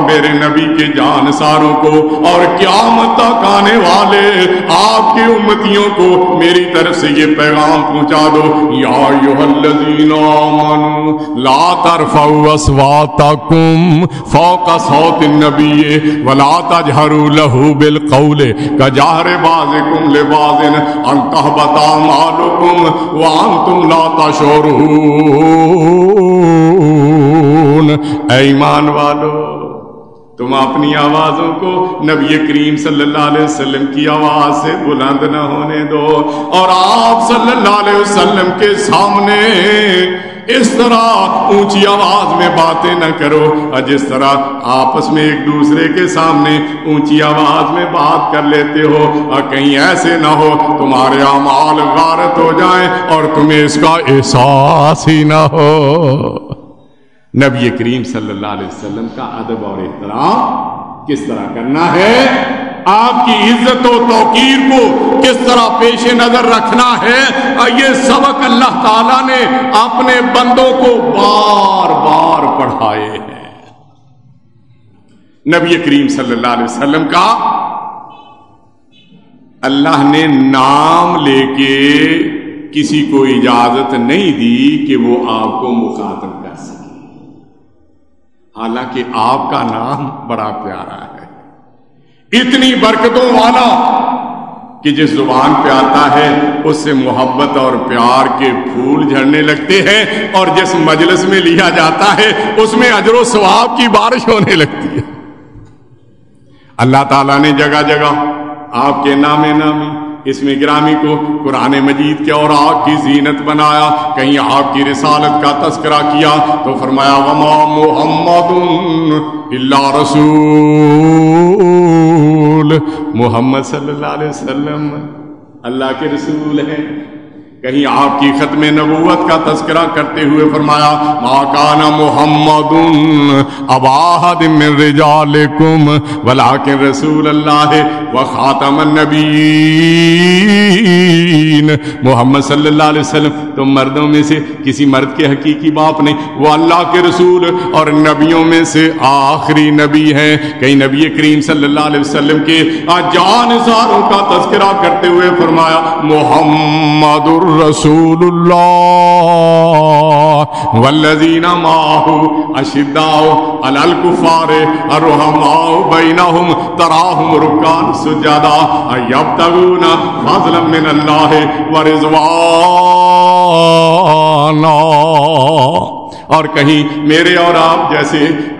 میرے نبی کے جان ساروں کو اور قیامت تک آنے والے، آپ کی امتیوں کو میری طرف سے یہ پیغام پہنچا دو۔ یا الذین آمنوا، لا ترفعوا اصواتکم فوق صوت النبی ولا تجهروا له بالقول كجهر بعضكم لبعض ان تهبط اعمالكم وانتم لا تشعرون۔ ایمان والو تم اپنی آوازوں کو نبی کریم صلی اللہ علیہ وسلم کی آواز سے بلند نہ ہونے دو۔ اور آپ صلی اللہ علیہ وسلم کے سامنے اس طرح اونچی آواز میں باتیں نہ کرو۔ اور جس طرح آپس میں ایک دوسرے کے سامنے اونچی آواز میں بات کر لیتے ہو، اور کہیں ایسے نہ ہو، تمہارے اعمال غارت ہو جائیں اور تمہیں اس کا احساس ہی نہ ہو۔ نبی کریم صلی اللہ علیہ وسلم کا ادب اور احترام کس طرح کرنا ہے؟ آپ کی عزت و توقیر کو کس طرح پیش نظر رکھنا ہے؟ یہ سبق اللہ تعالی نے اپنے بندوں کو بار بار پڑھائے ہیں۔ نبی کریم صلی اللہ علیہ وسلم کا اللہ نے نام لے کے کسی کو اجازت نہیں دی کہ وہ آپ کو مخاطب کر سکے۔ حالانکہ آپ کا نام بڑا پیارا ہے۔ اتنی برکتوں والا کہ جس زبان پہ آتا ہے، اس سے محبت اور پیار کے پھول جھڑنے لگتے ہیں اور جس مجلس میں لیا جاتا ہے، اس میں اجر و ثواب کی بارش ہونے لگتی ہے۔ اللہ تعالیٰ نے جگہ جگہ آپ کے نام نامی اس میں گرامی کو قرآن مجید کے اور آگ کی زینت بنایا، کہیں آپ کی رسالت کا تذکرہ کیا تو فرمایا، وما محمد اللہ رسول۔ محمد صلی اللہ علیہ وسلم اللہ کے رسول ہیں۔ کہیں آپ کی ختم نبوت کا تذکرہ کرتے ہوئے فرمایا، ما کان محمد اباحد من رجالکم، ولیکن رسول اللہ و خاتم النبیین. محمد صلی اللہ علیہ وسلم، تو مردوں میں سے کسی مرد کے حقیقی باپ نہیں، وہ اللہ کے رسول اور نبیوں میں سے آخری نبی ہیں۔ کہیں نبی کریم صلی اللہ علیہ وسلم کے جان ساروں کا تذکرہ کرتے ہوئے فرمایا محمد رسول اللہ والذین معه اشداء علی الکفار الرحماء بینهم تراهم رکعا سجدا یبتغون فضلا من اللہ ورضوانا. اور کہیں میرے اور آپ جیسے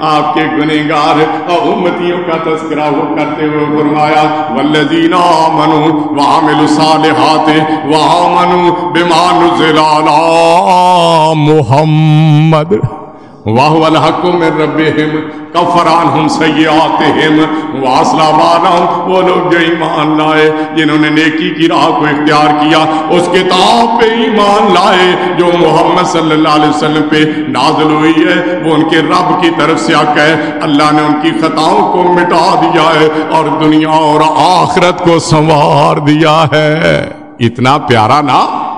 آپ کے گنہگار اور امتیوں کا تذکرہ وہ کرتے ہوئے فرمایا والذین آمنوا وعملوا الصالحات وآمنوا بما نزل على محمد واہ الحق من ربهم کفرانہم سیئاتہم واصلہ بالہم وہ لوگ جو ایمان لائے، جنہوں نے نیکی کی راہ کو اختیار کیا، اس کتاب پہ ایمان لائے جو محمد صلی اللہ علیہ وسلم پہ نازل ہوئی ہے۔ وہ ان کے رب کی طرف سے آ ہے۔ اللہ نے ان کی خطاؤں کو مٹا دیا ہے اور دنیا اور آخرت کو سنوار دیا ہے۔ اتنا پیارا نا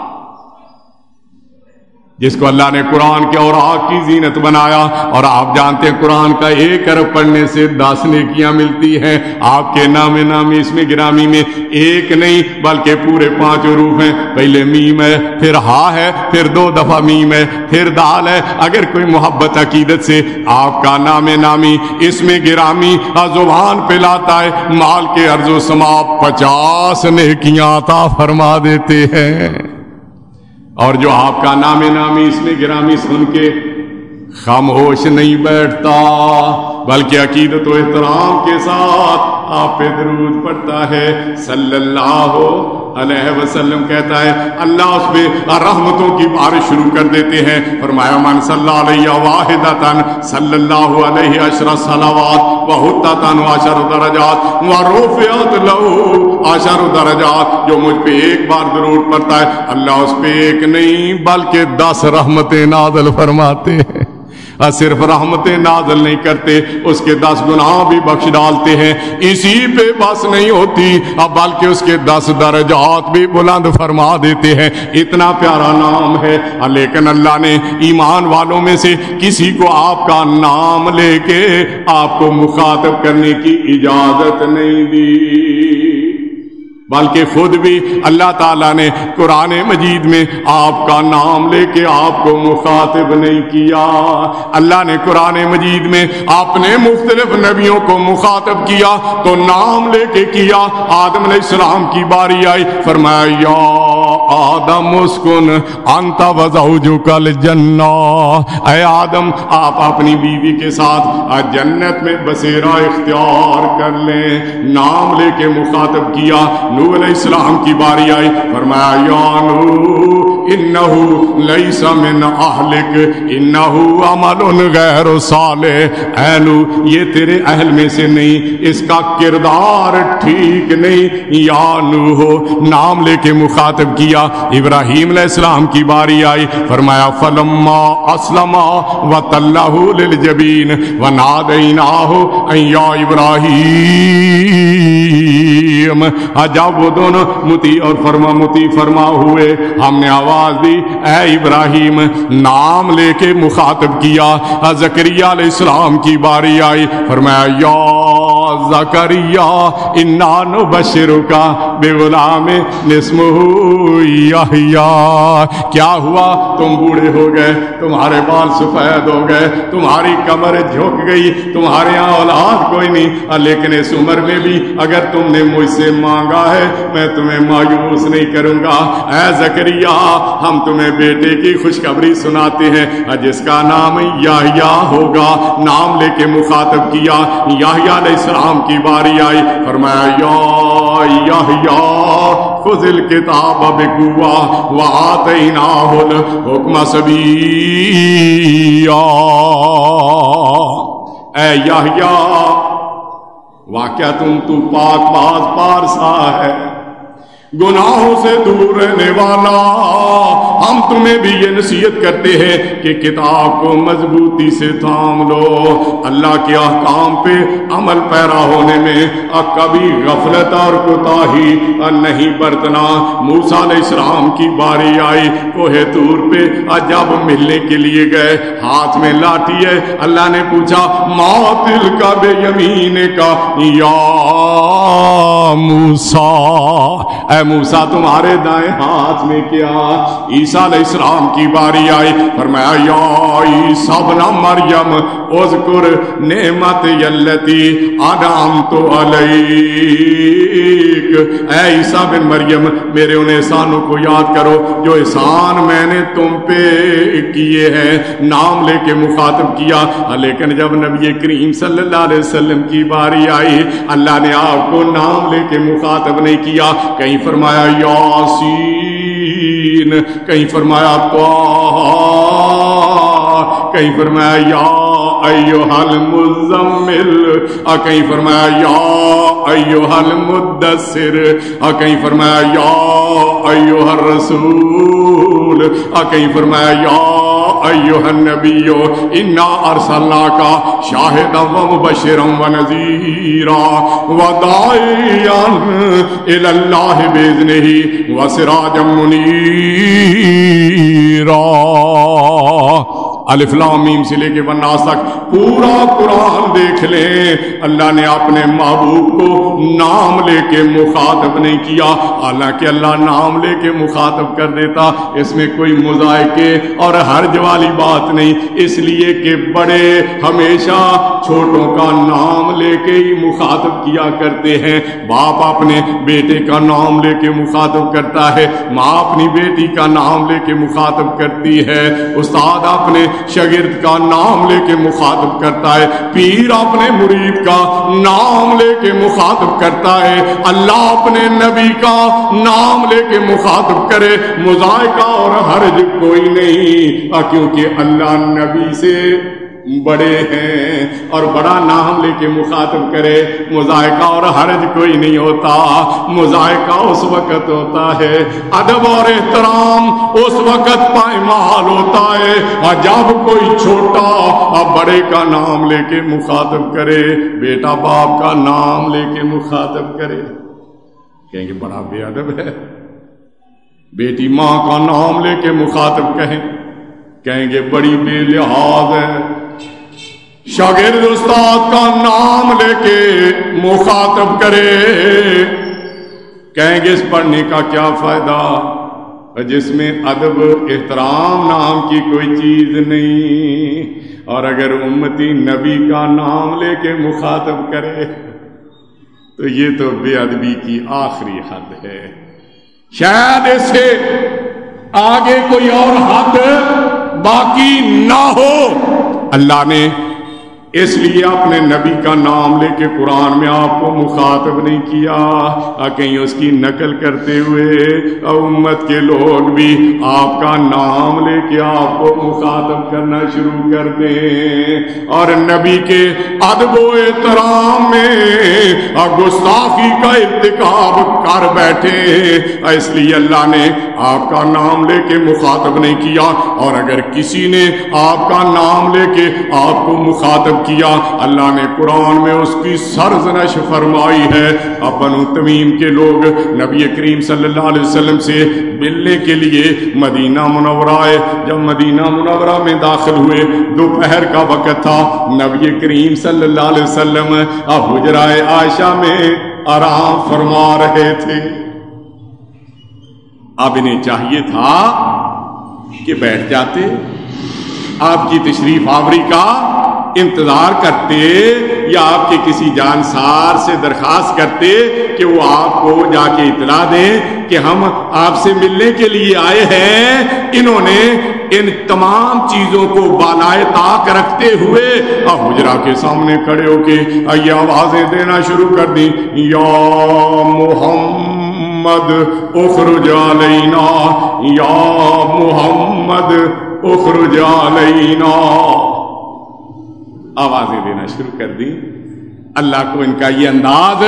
جس کو اللہ نے قرآن کے اور آگ کی زینت بنایا، اور آپ جانتے ہیں قرآن کا ایک ارب پڑھنے سے دس نیکیاں ملتی ہیں۔ آپ کے نام نامی اس میں گرامی میں ایک نہیں، بلکہ پورے پانچ روف ہیں۔ پہلے میم ہے، پھر ہا ہے، پھر دو دفعہ میم ہے، پھر دال ہے۔ اگر کوئی محبت عقیدت سے آپ کا نام نامی اس میں گرامی زبان پہ لاتا ہے، مال کے عرض و سماپ پچاس نیکیاں عطا فرما دیتے ہیں۔ اور جو آپ کا نام نامی اس نے گرامی سن کے خاموش نہیں بیٹھتا، بلکہ عقیدت و احترام کے ساتھ آپ پہ درود پڑتا ہے، صلی اللہ علیہ وسلم کہتا ہے، اللہ اس پہ رحمتوں کی بارش شروع کر دیتے ہیں۔ فرمایا، من صلی اللہ علیہ واحد صلی اللہ علیہ اشر صلوات و تن اشر درجات و لہو اشر درجات، جو مجھ پہ ایک بار درود پڑتا ہے۔ اللہ اس پہ ایک نہیں، بلکہ دس رحمتیں نازل فرماتے ہیں۔ صرف رحمت نازل نہیں کرتے، اس کے دس گناہ بھی بخش ڈالتے ہیں۔ اسی پہ بس نہیں ہوتی، اب بلکہ اس کے دس درجات بھی بلند فرما دیتے ہیں۔ اتنا پیارا نام ہے۔ لیکن اللہ نے ایمان والوں میں سے کسی کو آپ کا نام لے کے آپ کو مخاطب کرنے کی اجازت نہیں دی۔ بلکہ خود بھی اللہ تعالیٰ نے قرآن مجید میں آپ کا نام لے کے آپ کو مخاطب نہیں کیا۔ اللہ نے قرآن مجید میں اپنے مختلف نبیوں کو مخاطب کیا تو نام لے کے کیا۔ آدم علیہ السلام کی باری آئی، فرمایا، یا آدم اسکن انتا وزوجو کل جنہ اے آدم، آپ اپنی بیوی کے ساتھ جنت میں بسیرا اختیار کر لیں۔ نام لے کے مخاطب کیا نو علیہ السلام کی باری آئی۔ فرمایا یا نو انہو لیس من اہلک انہو عمل غیر صالح. اینو یہ تیرے اہل میں سے نہیں، اس کا کردار ٹھیک نہیں. یا نو ہو نام لے کے مخاطب کیا، ابراہیم علیہ السلام کی باری آئی. فرمایا، فلما اسلم و طلہ للجبین و نادیناہ یا ابراہیم. جب وہ دونوں، متی اور فرما متی فرما ہوئے. ہم نے آواز دی اے ابراہیم، نام لے کے مخاطب کیا۔ زکریہ علیہ السلام کی باری آئی۔ فرمایا، یا زکریہ انا نبشرو کا بے غلام نسمہ کیا ہوا؟ تم بوڑھے ہو گئے، تمہارے بال سفید ہو گئے، تمہاری کمر جھک گئی، تمہارے یہاں اولاد کوئی نہیں۔ لیکن اس عمر میں بھی اگر تم نے مجھ سے مانگا ہے، میں تمہیں مایوس نہیں کروں گا۔ اے زکریہ ہم تمہیں بیٹے کی خوشخبری سناتے ہیں۔ جس کا نام یحییٰ ہوگا، نام لے کے مخاطب کیا۔ یحییٰ علیہ السلام کی باری آئی، فرمایا، یا یحییٰ خذ الکتاب بقوہ وآتیناہ الحکم سبیہ اے یحییٰ، واقعہ تم تو پاک باز پارسا ہے۔ گناہوں سے دور رہنے والا ہم تمہیں بھی یہ نصیحت کرتے ہیں کہ کتاب کو مضبوطی سے تھام لو۔ اللہ کے احکام پہ عمل پیرا ہونے میں کبھی غفلت اور کوتا ہی نہیں برتنا۔ موسا علیہ السلام کی باری آئی، کوہ تور پہ جب ملنے کے لیے گئے۔ ہاتھ میں لاٹھی ہے۔ اللہ نے پوچھا موتل کا بے یمین کا؟ یا موسا اے موسا تمہارے دائیں ہاتھ میں کیا؟ اس عیسیٰ علیہ السلام کی باری آئی، فرمایا، یا عیسیٰ بن مریم، اذکر نعمت یلتی انعام تو علیک۔ اے عیسیٰ بن مریم، میرے ان احسانوں کو یاد کرو، جو احسان میں نے تم پہ کیے ہیں، نام لے کے مخاطب کیا۔ لیکن جب نبی کریم صلی اللہ علیہ وسلم کی باری آئی، اللہ نے آپ کو نام لے کے مخاطب نہیں کیا۔ کہیں فرمایا یاسین کہیں فرمایا کہیں فرمایا، یا ایوہ المزمل. کہیں فرمایا، یا ایوہ المدثر. کہیں فرمایا، یا ایوہ الرسول. کہیں فرمایا، یا ایوہ النبی، انا ارسلناکا شاہدا و مبشرا و نذیرا و داعیا الاللہ بیزنہی و سراجا منیرا۔ الف لام میم سے لے کے بناس تک پورا قرآن دیکھ لیں اللہ نے اپنے محبوب کو نام لے کے مخاطب نہیں کیا۔ حالانکہ اللہ نام لے کے مخاطب کر دیتا۔ اس میں کوئی مذائقے اور حرج والی بات نہیں۔ اس لیے کہ بڑے ہمیشہ چھوٹوں کا نام لے کے ہی مخاطب کیا کرتے ہیں۔ باپ اپنے بیٹے کا نام لے کے مخاطب کرتا ہے۔ ماں اپنی بیٹی کا نام لے کے مخاطب کرتی ہے۔ استاد اپنے شگرد کا نام لے کے مخاطب کرتا ہے۔ پیر اپنے مرید کا نام لے کے مخاطب کرتا ہے۔ اللہ اپنے نبی کا نام لے کے مخاطب کرے۔ مذائقہ اور حرج کوئی نہیں۔ کیونکہ اللہ نبی سے بڑے ہیں اور بڑا نام لے کے مخاطب کرے۔ مذائقہ اور حرج کوئی نہیں ہوتا۔ مذائقہ اس وقت ہوتا ہے۔ ادب اور احترام اس وقت پائمال ہوتا ہے۔ اور جب کوئی چھوٹا اور بڑے کا نام لے کے مخاطب کرے، بیٹا باپ کا نام لے کے مخاطب کرے۔ کہیں گے بڑا بے ادب ہے۔ بیٹی ماں کا نام لے کے مخاطب کہیں۔ کہیں گے بڑی بے لحاظ ہے۔ شاگرد استاد کا نام لے کے مخاطب کرے۔ کہیں گے اس پڑھنے کا کیا فائدہ؟ جس میں ادب، احترام نام کی کوئی چیز نہیں۔ اور اگر امتی نبی کا نام لے کے مخاطب کرے، تو یہ تو بے ادبی کی آخری حد ہے۔ شاید اس سے آگے کوئی اور حد باقی نہ ہو۔ اللہ نے اس لیے اپنے نبی کا نام لے کے قرآن میں آپ کو مخاطب نہیں کیا۔ کہیں اس کی نقل کرتے ہوئے امت کے لوگ بھی آپ کا نام لے کے آپ کو مخاطب کرنا شروع کر دیں۔ اور نبی کے ادب و احترام میں گستاخی کا ارتکاب کر بیٹھے۔ اس لیے اللہ نے آپ کا نام لے کے مخاطب نہیں کیا۔ اور اگر کسی نے آپ کا نام لے کے آپ کو مخاطب کیا۔ اللہ نے قرآن میں اس کی سرزنش فرمائی ہے۔ اب بنو تمیم کے لوگ نبی کریم صلی اللہ علیہ وسلم سے ملنے کے لیے مدینہ منورہ آئے۔ جب مدینہ منورہ میں داخل ہوئے، دوپہر کا وقت تھا۔ نبی کریم صلی اللہ علیہ وسلم اب حجرائے عائشہ میں آرام فرما رہے تھے۔ اب انہیں چاہیے تھا کہ بیٹھ جاتے۔ آپ کی تشریف آوری کا انتظار کرتے یا آپ کے کسی جانسار سے درخواست کرتے کہ وہ آپ کو جا کے اطلاع دیں کہ ہم آپ سے ملنے کے لیے آئے ہیں، انہوں نے ان تمام چیزوں کو بالائے طاق رکھتے ہوئے اب حجرا کے سامنے کھڑے ہو کے یہ آوازیں دینا شروع کر دی یا محمد، اخرج علینا۔ یا محمد، اخرج علینا۔ آوازیں دینا شروع کر دی اللہ کو ان کا یہ انداز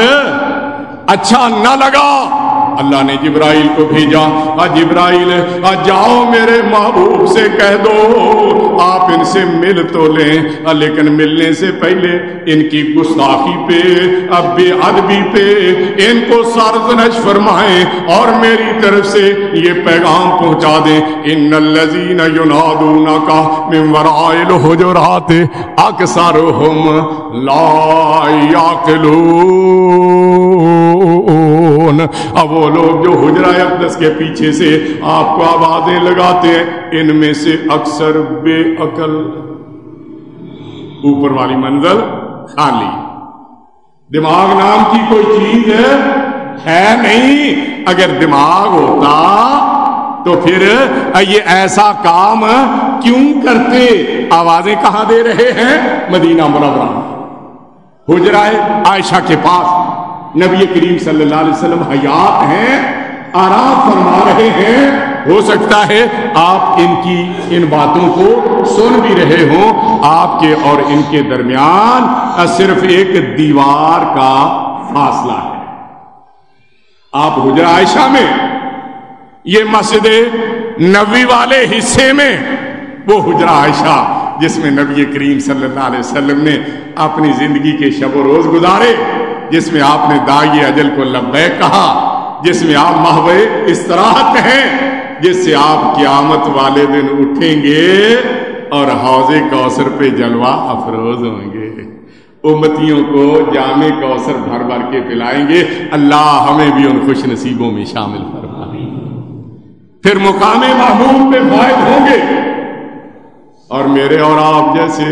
اچھا نہ لگا۔ اللہ نے جبرائیل کو بھیجا۔ جبرائیل جاؤ میرے محبوب سے کہہ دو۔ آپ ان سے مل تو لیں لیکن ملنے سے پہلے ان کی گستاخی پہ، اب بے ادبی پہ ان کو سارزنش فرمائیں اور میری طرف سے یہ پیغام پہنچا دیں۔ ان الذین ینادونک من وراء الحجرات اکثرهم لا یعقلون اب وہ لوگ جو حجرہ اقدس کے پیچھے سے آپ کو آوازیں لگاتے ہیں، ان میں سے اکثر بے عقل۔ اوپر والی منزل خالی۔ دماغ نام کی کوئی چیز ہے؟ نہیں۔ اگر دماغ ہوتا تو پھر یہ ایسا کام کیوں کرتے؟ آوازیں کہاں دے رہے ہیں؟ مدینہ منورہ۔ حجرائے عائشہ کے پاس۔ نبی کریم صلی اللہ علیہ وسلم حیات ہیں، آرام فرما رہے ہیں۔ ہو سکتا ہے آپ ان کی، ان باتوں کو سن بھی رہے ہوں۔ آپ کے اور ان کے درمیان صرف ایک دیوار کا فاصلہ ہے۔ آپ حجر عائشہ میں۔ یہ مسجد نبی والے حصے میں وہ حجرہ عائشہ، جس میں نبی کریم صلی اللہ علیہ وسلم نے اپنی زندگی کے شب و روز گزارے۔ جس میں آپ نے دائی اجل کو لبے کہا، جس میں آپ محو استراحت ہیں جس سے آپ قیامت والے دن اٹھیں گے اور حوض کوثر پہ جلوہ افروز ہوں گے۔ امتیوں کو جامع کوثر بھر بھر کے پلائیں گے۔ اللہ ہمیں بھی ان خوش نصیبوں میں شامل فرمائیں پھر مقام محمود پہ فائد ہوں گے۔ اور میرے اور آپ جیسے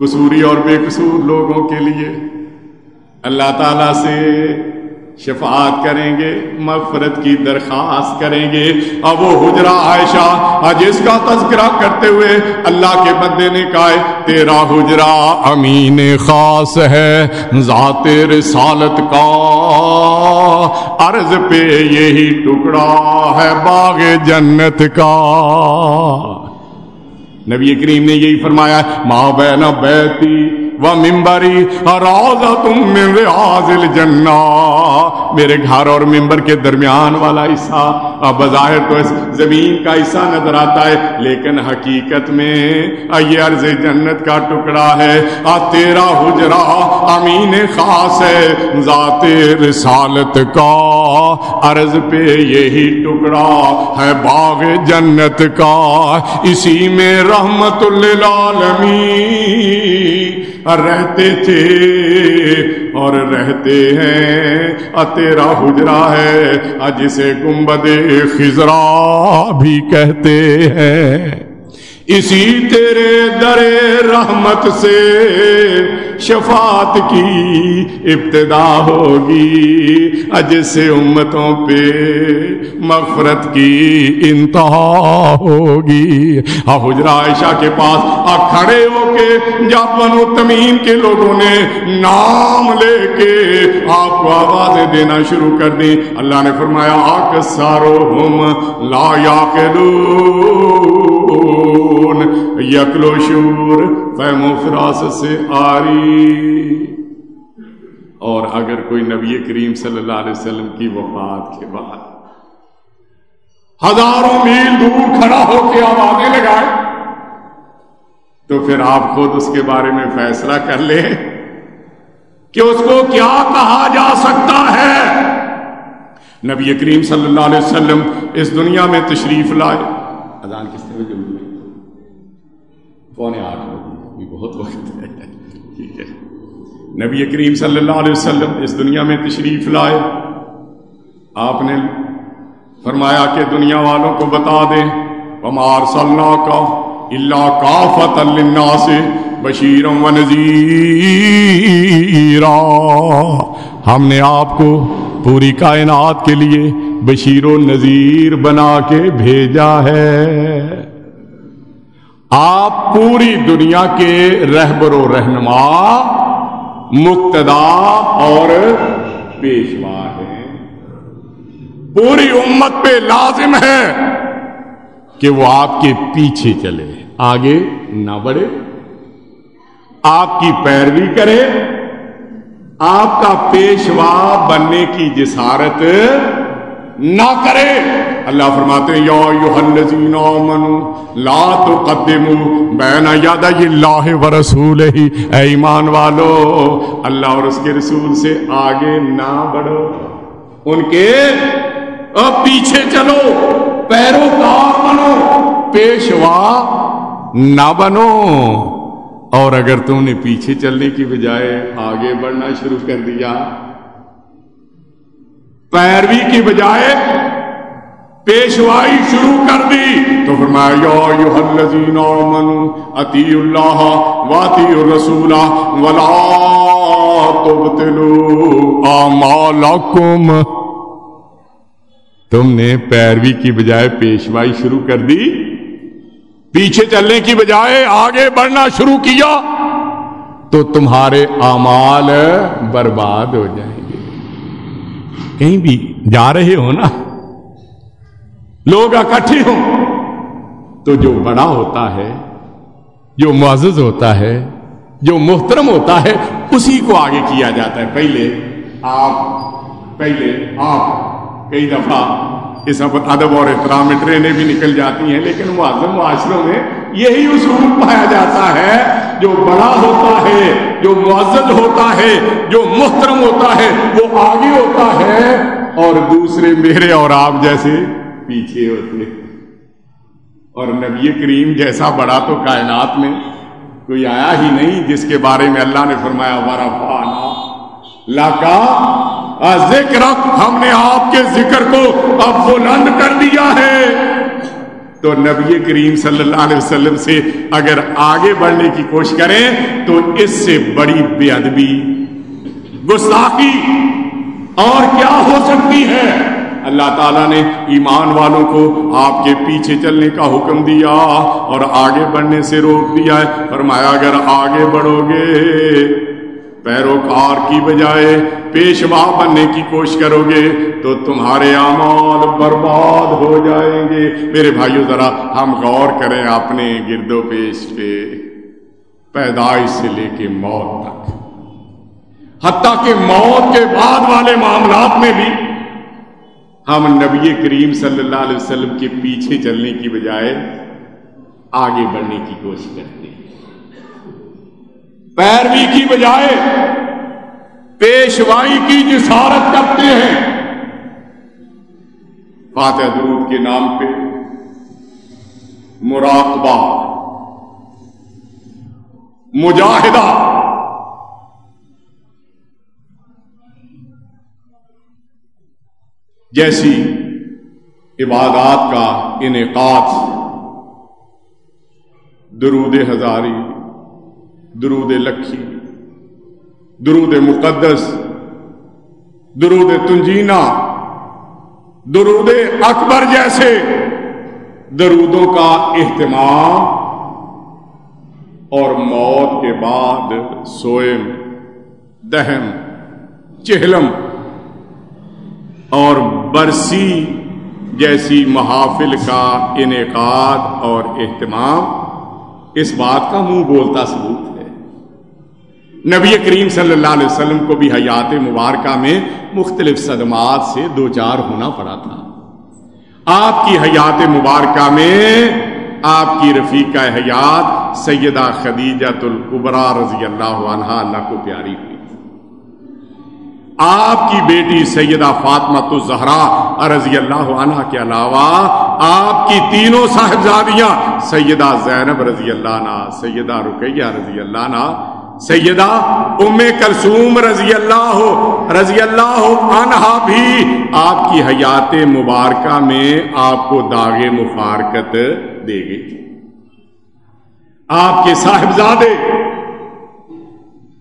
قصوری اور بے قصور لوگوں کے لیے اللہ تعالی سے شفاعت کریں گے، مغفرت کی درخواست کریں گے۔ اب وہ حجرا عائشہ جس کا تذکرہ کرتے ہوئے اللہ کے بندے نے کہا تیرا حجرا امین خاص ہے، ذات رسالت کا عرض پہ یہی ٹکڑا ہے باغ جنت کا۔ نبی کریم نے یہی فرمایا ماں بہن بیتی و ممبری روزہ تم من ریاض الجنہ۔ میرے گھر اور ممبر کے درمیان والا حصہ۔ بظاہر تو اس زمین کا حصہ نظر آتا ہے، لیکن حقیقت میں یہ عرض جنت کا ٹکڑا ہے۔ آ تیرا حجرا امین خاص ہے۔ ذات رسالت کا عرض پہ یہی ٹکڑا ہے، باغ جنت کا۔ اسی میں رحمت للعالمین۔ ہاں رہتے تھے اور رہتے ہیں۔ تیرا حجرا ہے جسے گنبد خزرا بھی کہتے ہیں۔ اسی تیرے در رحمت سے شفاعت کی ابتدا ہوگی۔ اج سے امتوں پہ مغفرت کی انتہا ہوگی۔ ہاں، آ حجرا عائشہ کے پاس آ کھڑے ہو کے جب بنو تمیم کے لوگوں نے نام لے کے آپ کو آوازیں دینا شروع کر دی اللہ نے فرمایا آک سارو ہم لا یا یکلو شور فہم و فراست سے آری۔ اور اگر کوئی نبی کریم صلی اللہ علیہ وسلم کی وفات کے بعد ہزاروں میل دور کھڑا ہو کے آوازیں لگائے تو پھر آپ خود اس کے بارے میں فیصلہ کر لیں کہ اس کو کیا کہا جا سکتا ہے۔ نبی کریم صلی اللہ علیہ وسلم اس دنیا میں تشریف لائے۔ اذان کس طرح ضرور پونے آٹھ بجے۔ بہت وقت ہے۔ ٹھیک ہے۔ نبی کریم صلی اللہ علیہ وسلم اس دنیا میں تشریف لائے۔ آپ نے فرمایا کہ دنیا والوں کو بتا دیں ہمار صلاح کا اللہ کا فتح سے بشیرم و نذیر ہم نے آپ کو پوری کائنات کے لیے بشیر و نذیر بنا کے بھیجا ہے۔ آپ پوری دنیا کے رہبر و رہنما، مقتدا اور پیشوا پوری امت پہ لازم ہے کہ وہ آپ کے پیچھے چلے۔ آگے نہ بڑھے۔ آپ کی پیروی کرے۔ آپ کا پیشوا بننے کی جسارت نہ کرے۔ اللہ فرماتے ہیں، یا الذین آمنوا، لا تقدموا بین یدی اللہ ورسولہ اے ایمان والو، اللہ اور اس کے رسول سے آگے نہ بڑھو۔ ان کے اب پیچھے چلو، پیروکار بنو، پیشوا نہ بنو۔ اور اگر تم نے پیچھے چلنے کی بجائے آگے بڑھنا شروع کر دیا، پیروی کی بجائے پیشوائی شروع کر دی۔ تو فرمایا، یا الذین آمنوا اطیع اللہ واطیع الرسول ولا تبطلوا اعمالکم۔ تم نے پیروی کی بجائے پیشوائی شروع کر دی۔ پیچھے چلنے کی بجائے آگے بڑھنا شروع کیا۔ تو تمہارے اعمال برباد ہو جائیں گے۔ کہیں بھی جا رہے ہو نا۔ لوگ اکٹھے ہوں۔ تو جو بڑا ہوتا ہے، جو معزز ہوتا ہے، جو محترم ہوتا ہے، اسی کو آگے کیا جاتا ہے۔ پہلے آپ پہلے آپ۔ کئی دفعہ اس ادب اور احترام میں ٹرینیں بھی نکل جاتی ہیں، لیکن معذم معاشروں میں یہی اصول پایا جاتا ہے، جو بڑا ہوتا ہے، جو معزز ہوتا ہے، جو محترم ہوتا ہے، وہ آگے ہوتا ہے اور دوسرے میرے اور آپ جیسے پیچھے ہوتے اور نبی کریم جیسا بڑا تو کائنات میں کوئی آیا ہی نہیں جس کے بارے میں اللہ نے فرمایا ہمارا فانا لاکا ذکر، ہم نے آپ کے ذکر کو اب بلند کر دیا ہے۔ تو نبی کریم صلی اللہ علیہ وسلم سے اگر آگے بڑھنے کی کوشش کریں، تو اس سے بڑی بے ادبی، گستاخی اور کیا ہو سکتی ہے؟ اللہ تعالیٰ نے ایمان والوں کو آپ کے پیچھے چلنے کا حکم دیا اور آگے بڑھنے سے روک دیا ہے۔ فرمایا، اگر آگے بڑھو گے پیروکار کی بجائے پیشوا بننے کی کوشش کرو گے تو تمہارے اعمال برباد ہو جائیں گے۔ میرے بھائیوں ذرا ہم غور کریں اپنے گرد و پیش پہ پیدائش سے لے کے موت تک۔ حتیٰ کہ موت کے بعد والے معاملات میں بھی ہم نبی کریم صلی اللہ علیہ وسلم کے پیچھے چلنے کی بجائے آگے بڑھنے کی کوشش کرتے ہیں پیروی کی بجائے پیشوائی کی جسارت کرتے ہیں۔ فاتح درود کے نام پہ مراقبہ، مجاہدہ، جیسی عبادات کا انعقاد درود ہزاری درود لکھی، درود مقدس، درود تنجینا، درود اکبر جیسے درودوں کا اہتمام اور موت کے بعد سوئم، دہم، چہلم اور برسی جیسی محافل کا انعقاد اور اہتمام، اس بات کا منہ بولتا ثبوت۔ ہے نبی کریم صلی اللہ علیہ وسلم کو بھی حیات مبارکہ میں مختلف صدمات سے دو چار ہونا پڑا تھا۔ آپ کی حیات مبارکہ میں آپ کی رفیقہ حیات سیدہ خدیجہ القبرا رضی اللہ عنہ اللہ کو پیاری ہوئی۔ آپ کی بیٹی سیدہ فاطمہ تو زہرا رضی اللہ عنہ کے علاوہ آپ کی تینوں صاحبزادیاں سیدہ زینب رضی اللہ عنہ، سیدہ رقیہ رضی اللہ عنہ سیدہ ام کلثوم رضی اللہ رضی اللہ عنہ بھی آپ کی حیات مبارکہ میں آپ کو داغ مفارکت دے گئی آپ کے صاحبزادے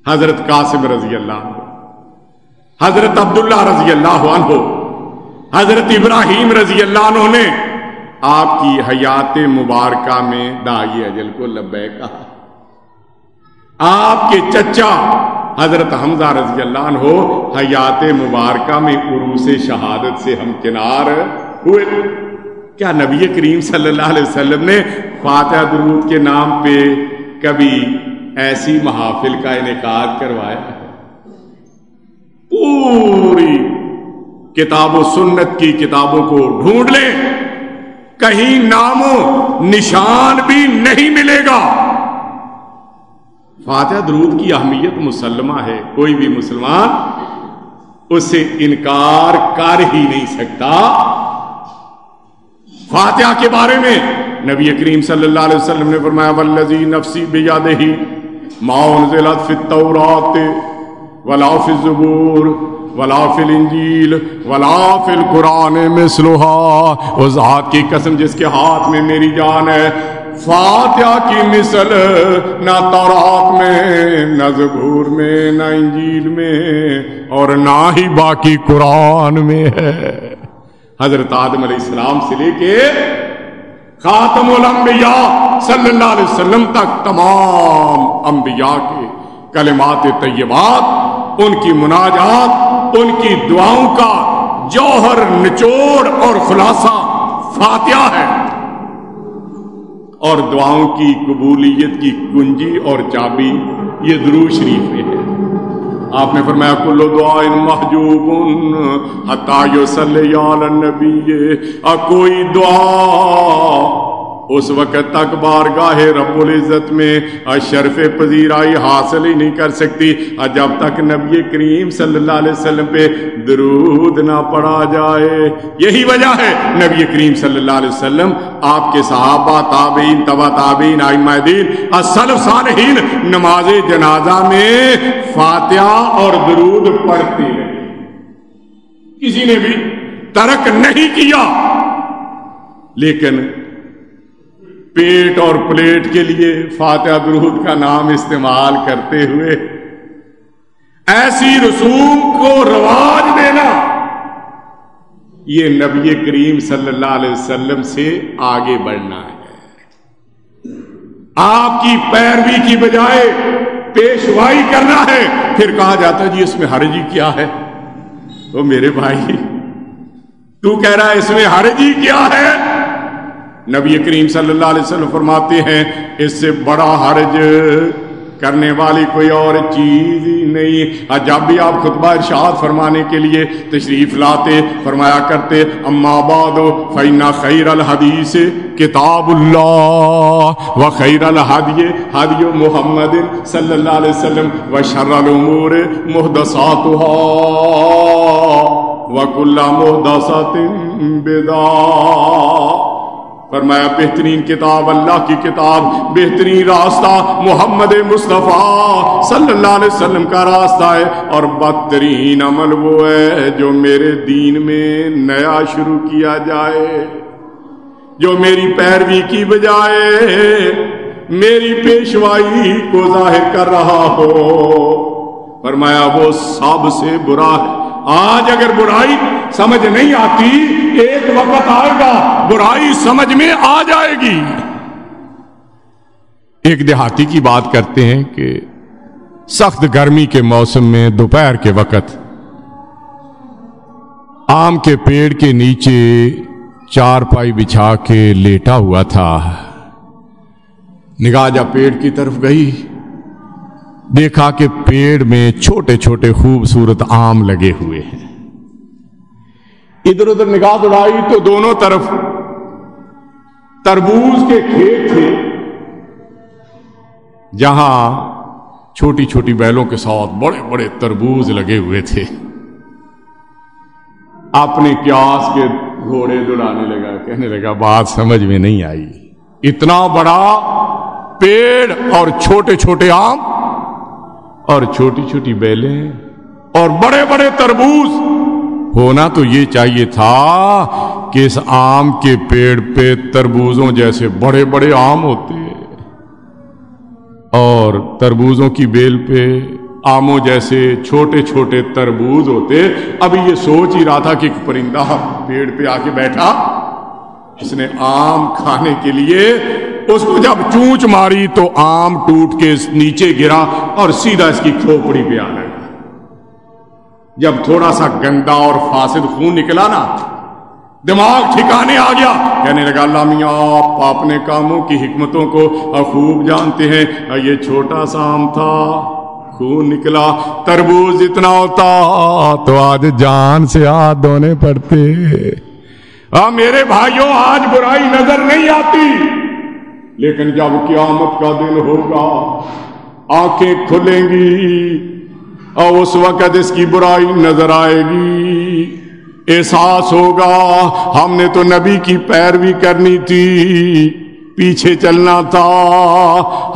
حضرت قاسم رضی اللہ عنہ حضرت عبداللہ رضی اللہ عنہ، حضرت ابراہیم رضی اللہ عنہ نے آپ کی حیات مبارکہ میں دائی اجل کو لبے کہا۔ آپ کے چچا حضرت حمزہ رضی اللہ عنہ حیات مبارکہ میں عروس شہادت سے ہم کنار ہوئے۔ کیا نبی کریم صلی اللہ علیہ وسلم نے فاتح درود کے نام پہ کبھی ایسی محافل کا انعقاد کروایا؟ ہے پوری کتاب و سنت کی کتابوں کو ڈھونڈ لیں۔ کہیں نام و نشان بھی نہیں ملے گا۔ فاتح درود کی اہمیت مسلمہ ہے، کوئی بھی مسلمان اس سے انکار کر ہی نہیں سکتا۔ فاتحہ کے بارے میں نبی کریم صلی اللہ علیہ وسلم نے فرمایا، والذی نفسی بیادہی ما انزلت فی التورات ولا فی الزبور ولا فی الانجیل ولا فی القرآن مثلها اس ذات کی قسم جس کے ہاتھ میں میری جان ہے فاتحہ کی مثل، نہ تورات میں، نہ زبور میں، نہ انجیل میں، اور نہ ہی باقی قرآن میں ہے۔ حضرت آدم علیہ السلام سے لے کے خاتم الانبیاء صلی اللہ علیہ وسلم تک تمام انبیاء کے کلمات طیبات، ان کی مناجات، ان کی دعاؤں کا جوہر، نچوڑ اور خلاصہ فاتحہ ہے۔ اور دعاؤں کی قبولیت کی کنجی اور چابی یہ درو شریف میں ہے۔ آپ نے فرمایا کلو دعا محجوب حتیو صلی النبی کوئی دعا اس وقت تک بارگاہ رب العزت میں اشرف پذیرائی حاصل ہی نہیں کر سکتی۔ جب تک نبی کریم صلی اللہ علیہ وسلم پہ درود نہ پڑا جائے۔ یہی وجہ ہے نبی کریم صلی اللہ علیہ وسلم، آپ کے صحابہ، تابعین تبا تابعین، آئمہ دین، السلف صالحین نماز جنازہ میں فاتحہ اور درود پڑھتے رہے۔ کسی نے بھی ترک نہیں کیا۔ لیکن پیٹ اور پلیٹ کے لیے فاتح درود کا نام استعمال کرتے ہوئے ایسی رسوم کو رواج دینا یہ نبی کریم صلی اللہ علیہ وسلم سے آگے بڑھنا ہے۔ آپ کی پیروی کی بجائے پیشوائی کرنا ہے۔ پھر کہا جاتا جی اس میں حرجی کیا ہے؟ تو میرے بھائی، تو کہہ رہا ہے اس میں حرجی کیا ہے؟ نبی کریم صلی اللہ علیہ وسلم فرماتے ہیں، اس سے بڑا حرج کرنے والی کوئی اور چیز ہی نہیں جب بھی آپ خطبہ ارشاد فرمانے کے لیے تشریف لاتے، فرمایا کرتے، اما بعد فینا خیر الحدیث کتاب اللہ و خیر الحدی حدی محمد صلی اللہ علیہ وسلم و شر الامور محدثاتها وکل محدثات بدعہ فرمایا، بہترین کتاب، اللہ کی کتاب، بہترین راستہ، محمد مصطفیٰ صلی اللہ علیہ وسلم کا راستہ ہے اور بدترین عمل وہ ہے جو میرے دین میں نیا شروع کیا جائے، جو میری پیروی کی بجائے میری پیشوائی کو ظاہر کر رہا ہو۔ فرمایا، وہ سب سے برا ہے۔ آج اگر برائی سمجھ نہیں آتی، ایک وقت آئے گا، برائی سمجھ میں آ جائے گی۔ ایک دیہاتی کی بات کرتے ہیں کہ سخت گرمی کے موسم میں دوپہر کے وقت آم کے پیڑ کے نیچے چار پائی بچھا کے لیٹا ہوا تھا۔ نگاہ جب پیڑ کی طرف گئی دیکھا کہ پیڑ میں چھوٹے چھوٹے خوبصورت آم لگے ہوئے ہیں۔ ادھر ادھر نگاہ دوڑائی تو دونوں طرف تربوز کے کھیت تھے۔ جہاں چھوٹی چھوٹی بیلوں کے ساتھ بڑے بڑے تربوز لگے ہوئے تھے۔ اپنے کیاس کے گھوڑے دوڑانے لگا، کہنے لگا، بات سمجھ میں نہیں آئی۔ اتنا بڑا پیڑ اور چھوٹے چھوٹے آم اور چھوٹی چھوٹی بیلیں اور بڑے بڑے تربوز۔ ہونا تو یہ چاہیے تھا کہ اس آم کے پیڑ پہ تربوزوں جیسے بڑے بڑے آم ہوتے۔ اور تربوزوں کی بیل پہ آموں جیسے چھوٹے چھوٹے تربوز ہوتے۔ ابھی یہ سوچ ہی رہا تھا کہ ایک پرندہ پیڑ پہ آ کے بیٹھا۔ اس نے آم کھانے کے لیے اس کو جب چونچ ماری تو آم ٹوٹ کے نیچے گرا اور سیدھا اس کی کھوپڑی پہ آ گیا۔ جب تھوڑا سا گندا اور فاسد خون نکلا نا، دماغ ٹھکانے آ گیا۔ کہنے لگا، اللہ میاں، آپ اپنے کاموں کی حکمتوں کو خوب جانتے ہیں۔ یہ چھوٹا سا آم تھا، خون نکلا، تربوز اتنا ہوتا تو آج جان سے ہاتھ دھونے پڑتے۔ ہاں میرے بھائیوں، آج برائی نظر نہیں آتی۔ لیکن جب قیامت کا دن ہوگا، آنکھیں کھلیں گی اور اس وقت اس کی برائی نظر آئے گی۔ احساس ہوگا، ہم نے تو نبی کی پیروی کرنی تھی۔ پیچھے چلنا تھا۔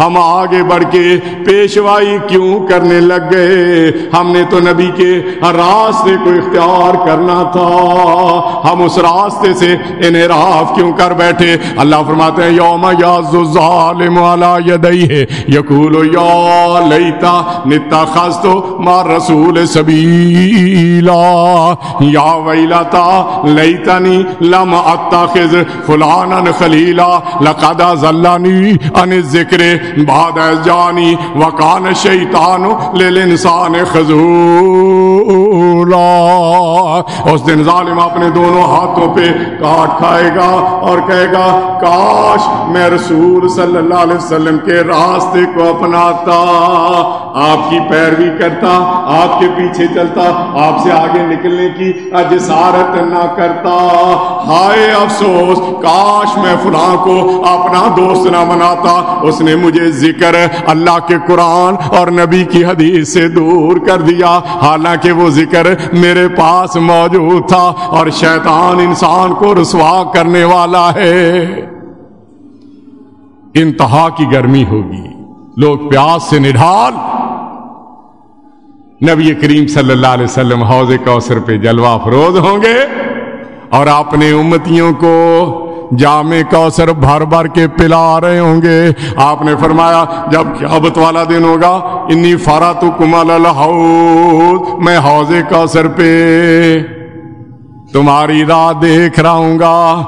ہم آگے بڑھ کے پیشوائی کیوں کرنے لگ گئے؟ ہم نے تو نبی کے راستے کو اختیار کرنا تھا۔ ہم اس راستے سے انحراف کیوں کر بیٹھے؟ اللہ فرماتے ہیں، یوم یاز ظالم والا یدئی ہے یقول، یا لیتا نتا خاص تو مار رسول سبیلا۔ یا ویلتا لیتنی لم اتخذ فلانا خلیلا، لقد بعد زلانی ان ذکر باد جانی وکان شیطان للانسان انسان خزولا اس دن ظالم اپنے دونوں ہاتھوں پہ کاٹ کھائے گا اور کہے گا، کاش میں رسول صلی اللہ علیہ وسلم کے راستے کو اپناتا۔ آپ کی پیروی کرتا، آپ کے پیچھے چلتا، آپ سے آگے نکلنے کی جسارت نہ کرتا۔ ہائے افسوس، کاش میں فلاں کو اپنا دوست نہ بناتا۔ اس نے مجھے ذکر اللہ کے قرآن اور نبی کی حدیث سے دور کر دیا۔ حالانکہ وہ ذکر میرے پاس موجود تھا اور شیطان انسان کو رسوا کرنے والا ہے۔ انتہا کی گرمی ہوگی۔ لوگ پیاس سے نڈھال۔ نبی کریم صلی اللہ علیہ وسلم حوض کوثر پہ جلوہ فروز ہوں گے اور اپنے امتیوں کو جامع کوثر بھر بھر کے پلا رہے ہوں گے۔ آپ نے فرمایا، جب قیامت والا دن ہوگا، انی فارا تو کمال میں حوض کوثر پہ تمہاری راہ دیکھ رہا ہوں گا۔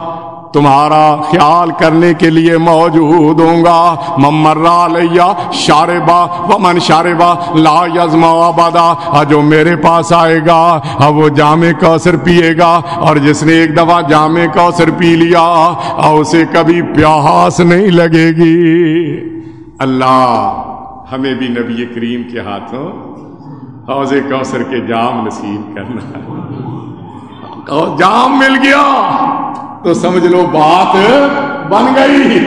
تمہارا خیال کرنے کے لیے موجود ہوں گا۔ ممرا لیا شاربا و من شاربا لا یزما آبادا ہاں، جو میرے پاس آئے گا ہاں، وہ جامع کوثر پیے گا۔ اور جس نے ایک دفعہ جامع کوثر پی لیا ہاں، اسے کبھی پیاس نہیں لگے گی۔ اللہ ہمیں بھی نبی کریم کے ہاتھوں حوض کوثر کے جام نصیب کرنا۔ جام مل گیا۔ تو سمجھ لو بات بن گئی۔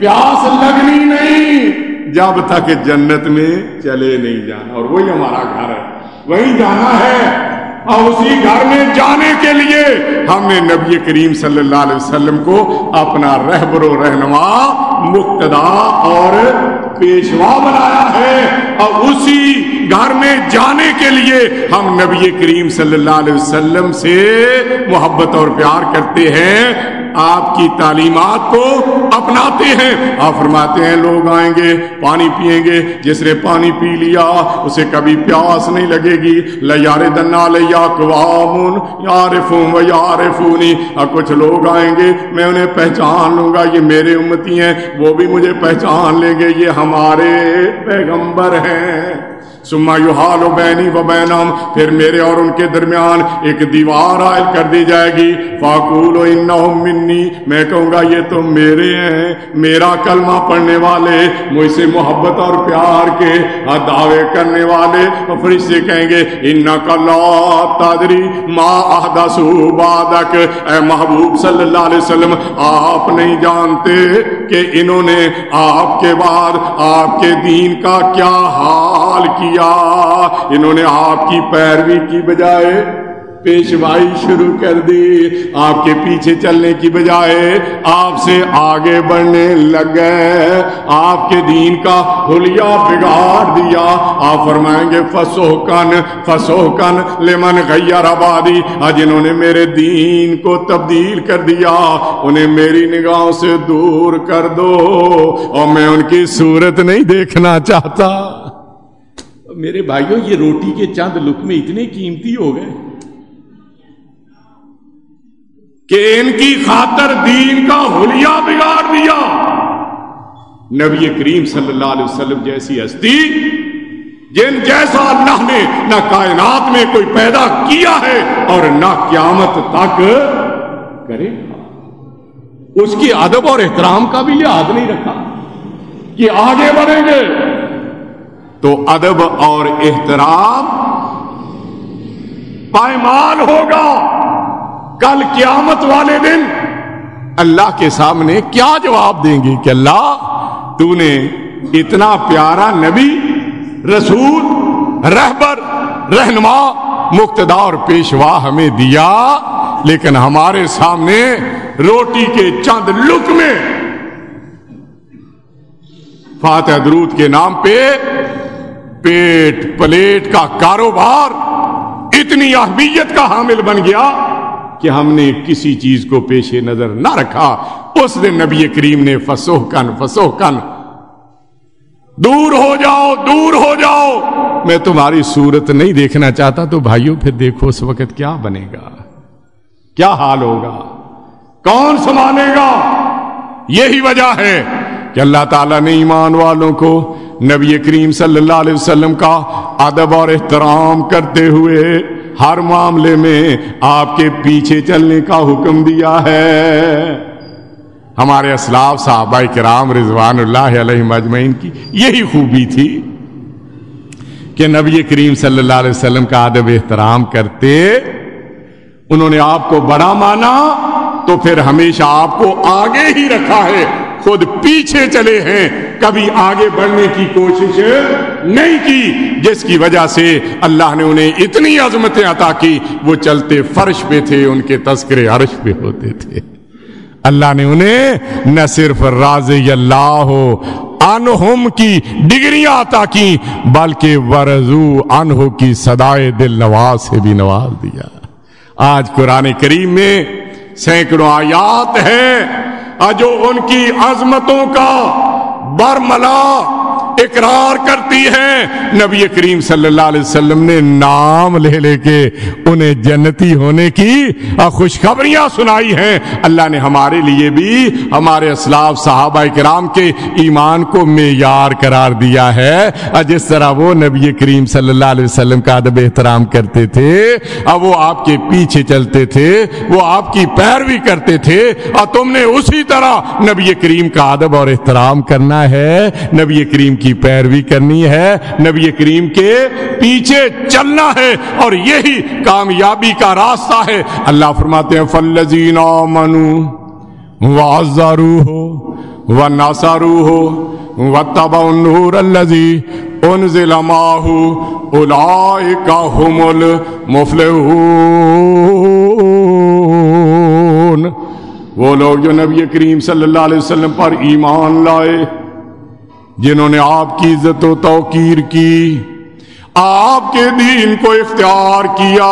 پیاس لگنی نہیں۔ جب تک جنت میں چلے نہیں جانا۔ اور وہی ہمارا گھر ہے۔ وہی جانا ہے۔ اور اسی گھر میں جانے کے لیے ہم نے نبی کریم صلی اللہ علیہ وسلم کو اپنا رہبر و رہنما مقتدا اور پیشوا بنایا ہے اور اسی گھر میں جانے کے لیے ہم نبی کریم صلی اللہ علیہ وسلم سے محبت اور پیار کرتے ہیں۔ آپ کی تعلیمات کو اپناتے ہیں۔ آپ فرماتے ہیں، لوگ آئیں گے، پانی پیئیں گے۔ جس نے پانی پی لیا، اسے کبھی پیاس نہیں لگے گی۔ لار دنا لیا قوام یار فون و یار فونی اور کچھ لوگ آئیں گے، میں انہیں پہچان لوں گا، یہ میرے امتی ہیں، وہ بھی مجھے پہچان لیں گے، یہ ہمارے پیغمبر ہیں۔ سما یو حال و بینی و بینم پھر میرے اور ان کے درمیان ایک دیوار عائل کر دی جائے گی۔ فاقول و منی میں کہوں گا، یہ تو میرے ہیں، میرا کلمہ پڑھنے والے، مجھ سے محبت اور پیار کے دعوے کرنے والے۔ فرشتے کہیں گے ان کا لا تادری ما احدثو بادک اے محبوب صلی اللہ علیہ وسلم، آپ نہیں جانتے کہ انہوں نے آپ کے بعد آپ کے دین کا کیا حال کیا کیا؟ انہوں نے آپ کی پیروی کی بجائے پیشوائی شروع کر دی۔ آپ کے پیچھے چلنے کی بجائے آپ سے آگے بڑھنے لگ گئے آپ کے دین کا حلیہ بگاڑ دیا۔ آپ فرمائیں گے فسو کن فسو کن لمن غیر آبادی جنہوں نے میرے دین کو تبدیل کر دیا۔ انہیں میری نگاہوں سے دور کر دو۔ اور میں ان کی صورت نہیں دیکھنا چاہتا۔ میرے بھائیوں یہ روٹی کے چند لکمے اتنے قیمتی ہو گئے کہ ان کی خاطر دین کا حلیہ بگاڑ دیا۔ نبی کریم صلی اللہ علیہ وسلم جیسی ہستی، جن جیسا اللہ نے نہ کائنات میں کوئی پیدا کیا ہے اور نہ قیامت تک کرے اس کی ادب اور احترام کا بھی لحاظ نہیں رکھا کہ آگے بڑھیں گے۔ تو ادب اور احترام پائمال ہوگا۔ کل قیامت والے دن اللہ کے سامنے کیا جواب دیں گے کہ اللہ، تو نے اتنا پیارا نبی، رسول، رہبر، رہنما، مقتدا اور پیشوا ہمیں دیا، لیکن ہمارے سامنے روٹی کے چند لک میں فاتح درود کے نام پہ پیٹ پلیٹ کا کاروبار اتنی اہمیت کا حامل بن گیا کہ ہم نے کسی چیز کو پیش نظر نہ رکھا۔ اس دن نبی کریم نے فسو کن فسو کن دور ہو جاؤ، دور ہو جاؤ۔ میں تمہاری صورت نہیں دیکھنا چاہتا تو بھائیوں پھر دیکھو اس وقت کیا بنے گا۔ کیا حال ہوگا؟ کون سنبھالے گا؟ یہی وجہ ہے کہ اللہ تعالیٰ نے ایمان والوں کو نبی کریم صلی اللہ علیہ وسلم کا ادب اور احترام کرتے ہوئے ہر معاملے میں آپ کے پیچھے چلنے کا حکم دیا ہے۔ ہمارے اسلاف صحابہ کرام رضوان اللہ علیہ مجمعین کی یہی خوبی تھی کہ نبی کریم صلی اللہ علیہ وسلم کا ادب احترام کرتے، انہوں نے آپ کو بڑا مانا تو پھر ہمیشہ آپ کو آگے ہی رکھا ہے۔ خود پیچھے چلے ہیں۔ کبھی آگے بڑھنے کی کوشش نہیں کی، جس کی وجہ سے اللہ نے انہیں اتنی عظمتیں عطا کی۔ وہ چلتے فرش پہ تھے، ان کے تذکرے عرش پہ ہوتے تھے۔ اللہ نے انہیں نہ صرف راز اللہ ہو انہم کی ڈگریاں عطا کی، بلکہ ورزو انہو کی صدائے دل نواز سے بھی نواز دیا۔ آج قرآن کریم میں سینکڑوں آیات ہیں۔ جو ان کی عظمتوں کا برملا اقرار کرتی ہیں۔ نبی کریم صلی اللہ علیہ وسلم نے نام لے لے کے انہیں جنتی ہونے کی خوشخبریاں سنائی ہیں۔ اللہ نے ہمارے لیے بھی ہمارے اسلاف صحابہ کرام کے ایمان کو معیار قرار دیا ہے۔ جس طرح وہ نبی کریم صلی اللہ علیہ وسلم کا ادب احترام کرتے تھے اب وہ آپ کے پیچھے چلتے تھے، وہ آپ کی پیروی کرتے تھے، اور تم نے اسی طرح نبی کریم کا ادب اور احترام کرنا ہے۔ نبی کریم کی پیروی کرنی ہے نبی کریم کے پیچھے چلنا ہے اور یہی کامیابی کا راستہ ہے۔ اللہ فرماتے ہیں فلزین منو وازارو ہو و ناسارو ہو و تب نور الزی ان ضلع کا حمل مفل وہ لوگ جو نبی کریم صلی اللہ علیہ وسلم پر ایمان لائے جنہوں نے آپ کی عزت و توقیر کی، آپ کے دین کو اختیار کیا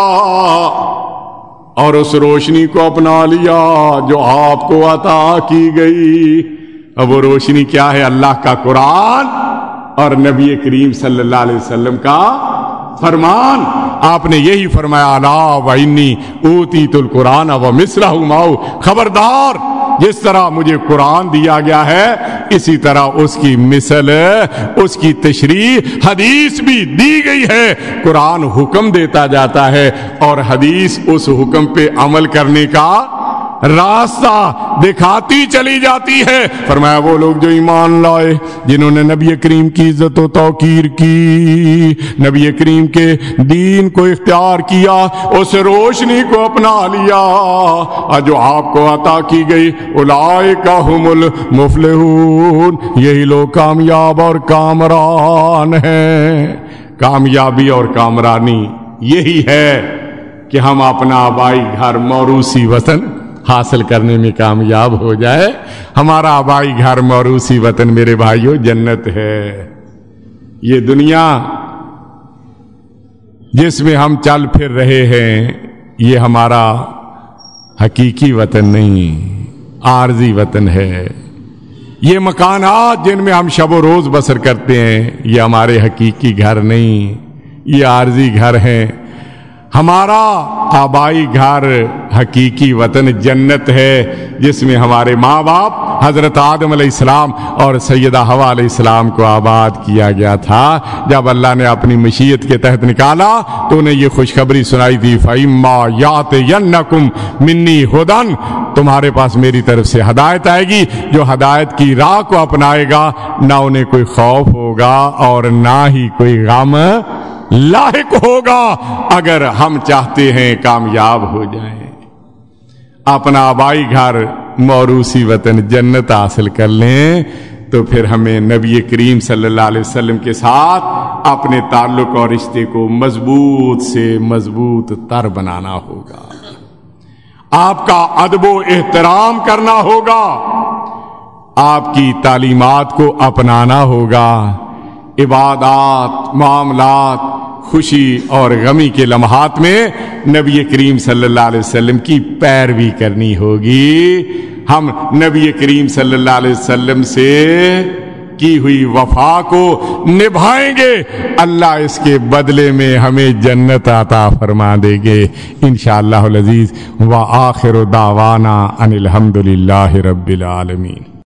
اور اس روشنی کو اپنا لیا جو آپ کو عطا کی گئی۔ اب وہ روشنی کیا ہے؟ اللہ کا قرآن اور نبی کریم صلی اللہ علیہ وسلم کا فرمان۔ آپ نے یہی فرمایا، لا انی اوتی تل قرآن و مسرا ماؤ۔ خبردار! جس طرح مجھے قرآن دیا گیا ہے، اسی طرح اس کی مثل، اس کی تشریح، حدیث بھی دی گئی ہے۔ قرآن حکم دیتا جاتا ہے اور حدیث اس حکم پہ عمل کرنے کا راستہ دکھاتی چلی جاتی ہے۔ فرمایا وہ لوگ جو ایمان لائے، جنہوں نے نبی کریم کی عزت و توقیر کی، نبی کریم کے دین کو اختیار کیا، اس روشنی کو اپنا لیا۔ جو آپ کو عطا کی گئی الائے کا المفلحون۔ یہی لوگ کامیاب اور کامران ہیں۔ کامیابی اور کامرانی یہی ہے کہ ہم اپنا آبائی گھر موروسی وطن حاصل کرنے میں کامیاب ہو جائے۔ ہمارا آبائی گھر موروسی وطن میرے بھائیوں جنت ہے۔ یہ دنیا جس میں ہم چل پھر رہے ہیں، یہ ہمارا حقیقی وطن نہیں، عارضی وطن ہے۔ یہ مکانات جن میں ہم شب و روز بسر کرتے ہیں، یہ ہمارے حقیقی گھر نہیں، یہ عارضی گھر ہیں۔ ہمارا آبائی گھر حقیقی وطن جنت ہے، جس میں ہمارے ماں باپ حضرت آدم علیہ السلام اور سیدہ ہوا علیہ السلام کو آباد کیا گیا تھا۔ جب اللہ نے اپنی مشیت کے تحت نکالا، تو انہیں یہ خوشخبری سنائی تھی فیما یات ینکم منی ہدن تمہارے پاس میری طرف سے ہدایت آئے گی، جو ہدایت کی راہ کو اپنائے گا۔ نہ انہیں کوئی خوف ہوگا اور نہ ہی کوئی غم لاحق ہوگا۔ اگر ہم چاہتے ہیں کامیاب ہو جائیں۔ اپنا آبائی گھر موروسی وطن جنت حاصل کر لیں، تو پھر ہمیں نبی کریم صلی اللہ علیہ وسلم کے ساتھ اپنے تعلق اور رشتے کو مضبوط سے مضبوط تر بنانا ہوگا۔ آپ کا ادب و احترام کرنا ہوگا، آپ کی تعلیمات کو اپنانا ہوگا، عبادات، معاملات خوشی اور غمی کے لمحات میں نبی کریم صلی اللہ علیہ وسلم کی پیروی کرنی ہوگی۔ ہم نبی کریم صلی اللہ علیہ وسلم سے کی ہوئی وفا کو نبھائیں گے۔ اللہ اس کے بدلے میں ہمیں جنت عطا فرما دے گے۔ انشاءاللہ العزیز و آخر دعوانا ان الحمد للہ رب العالمین۔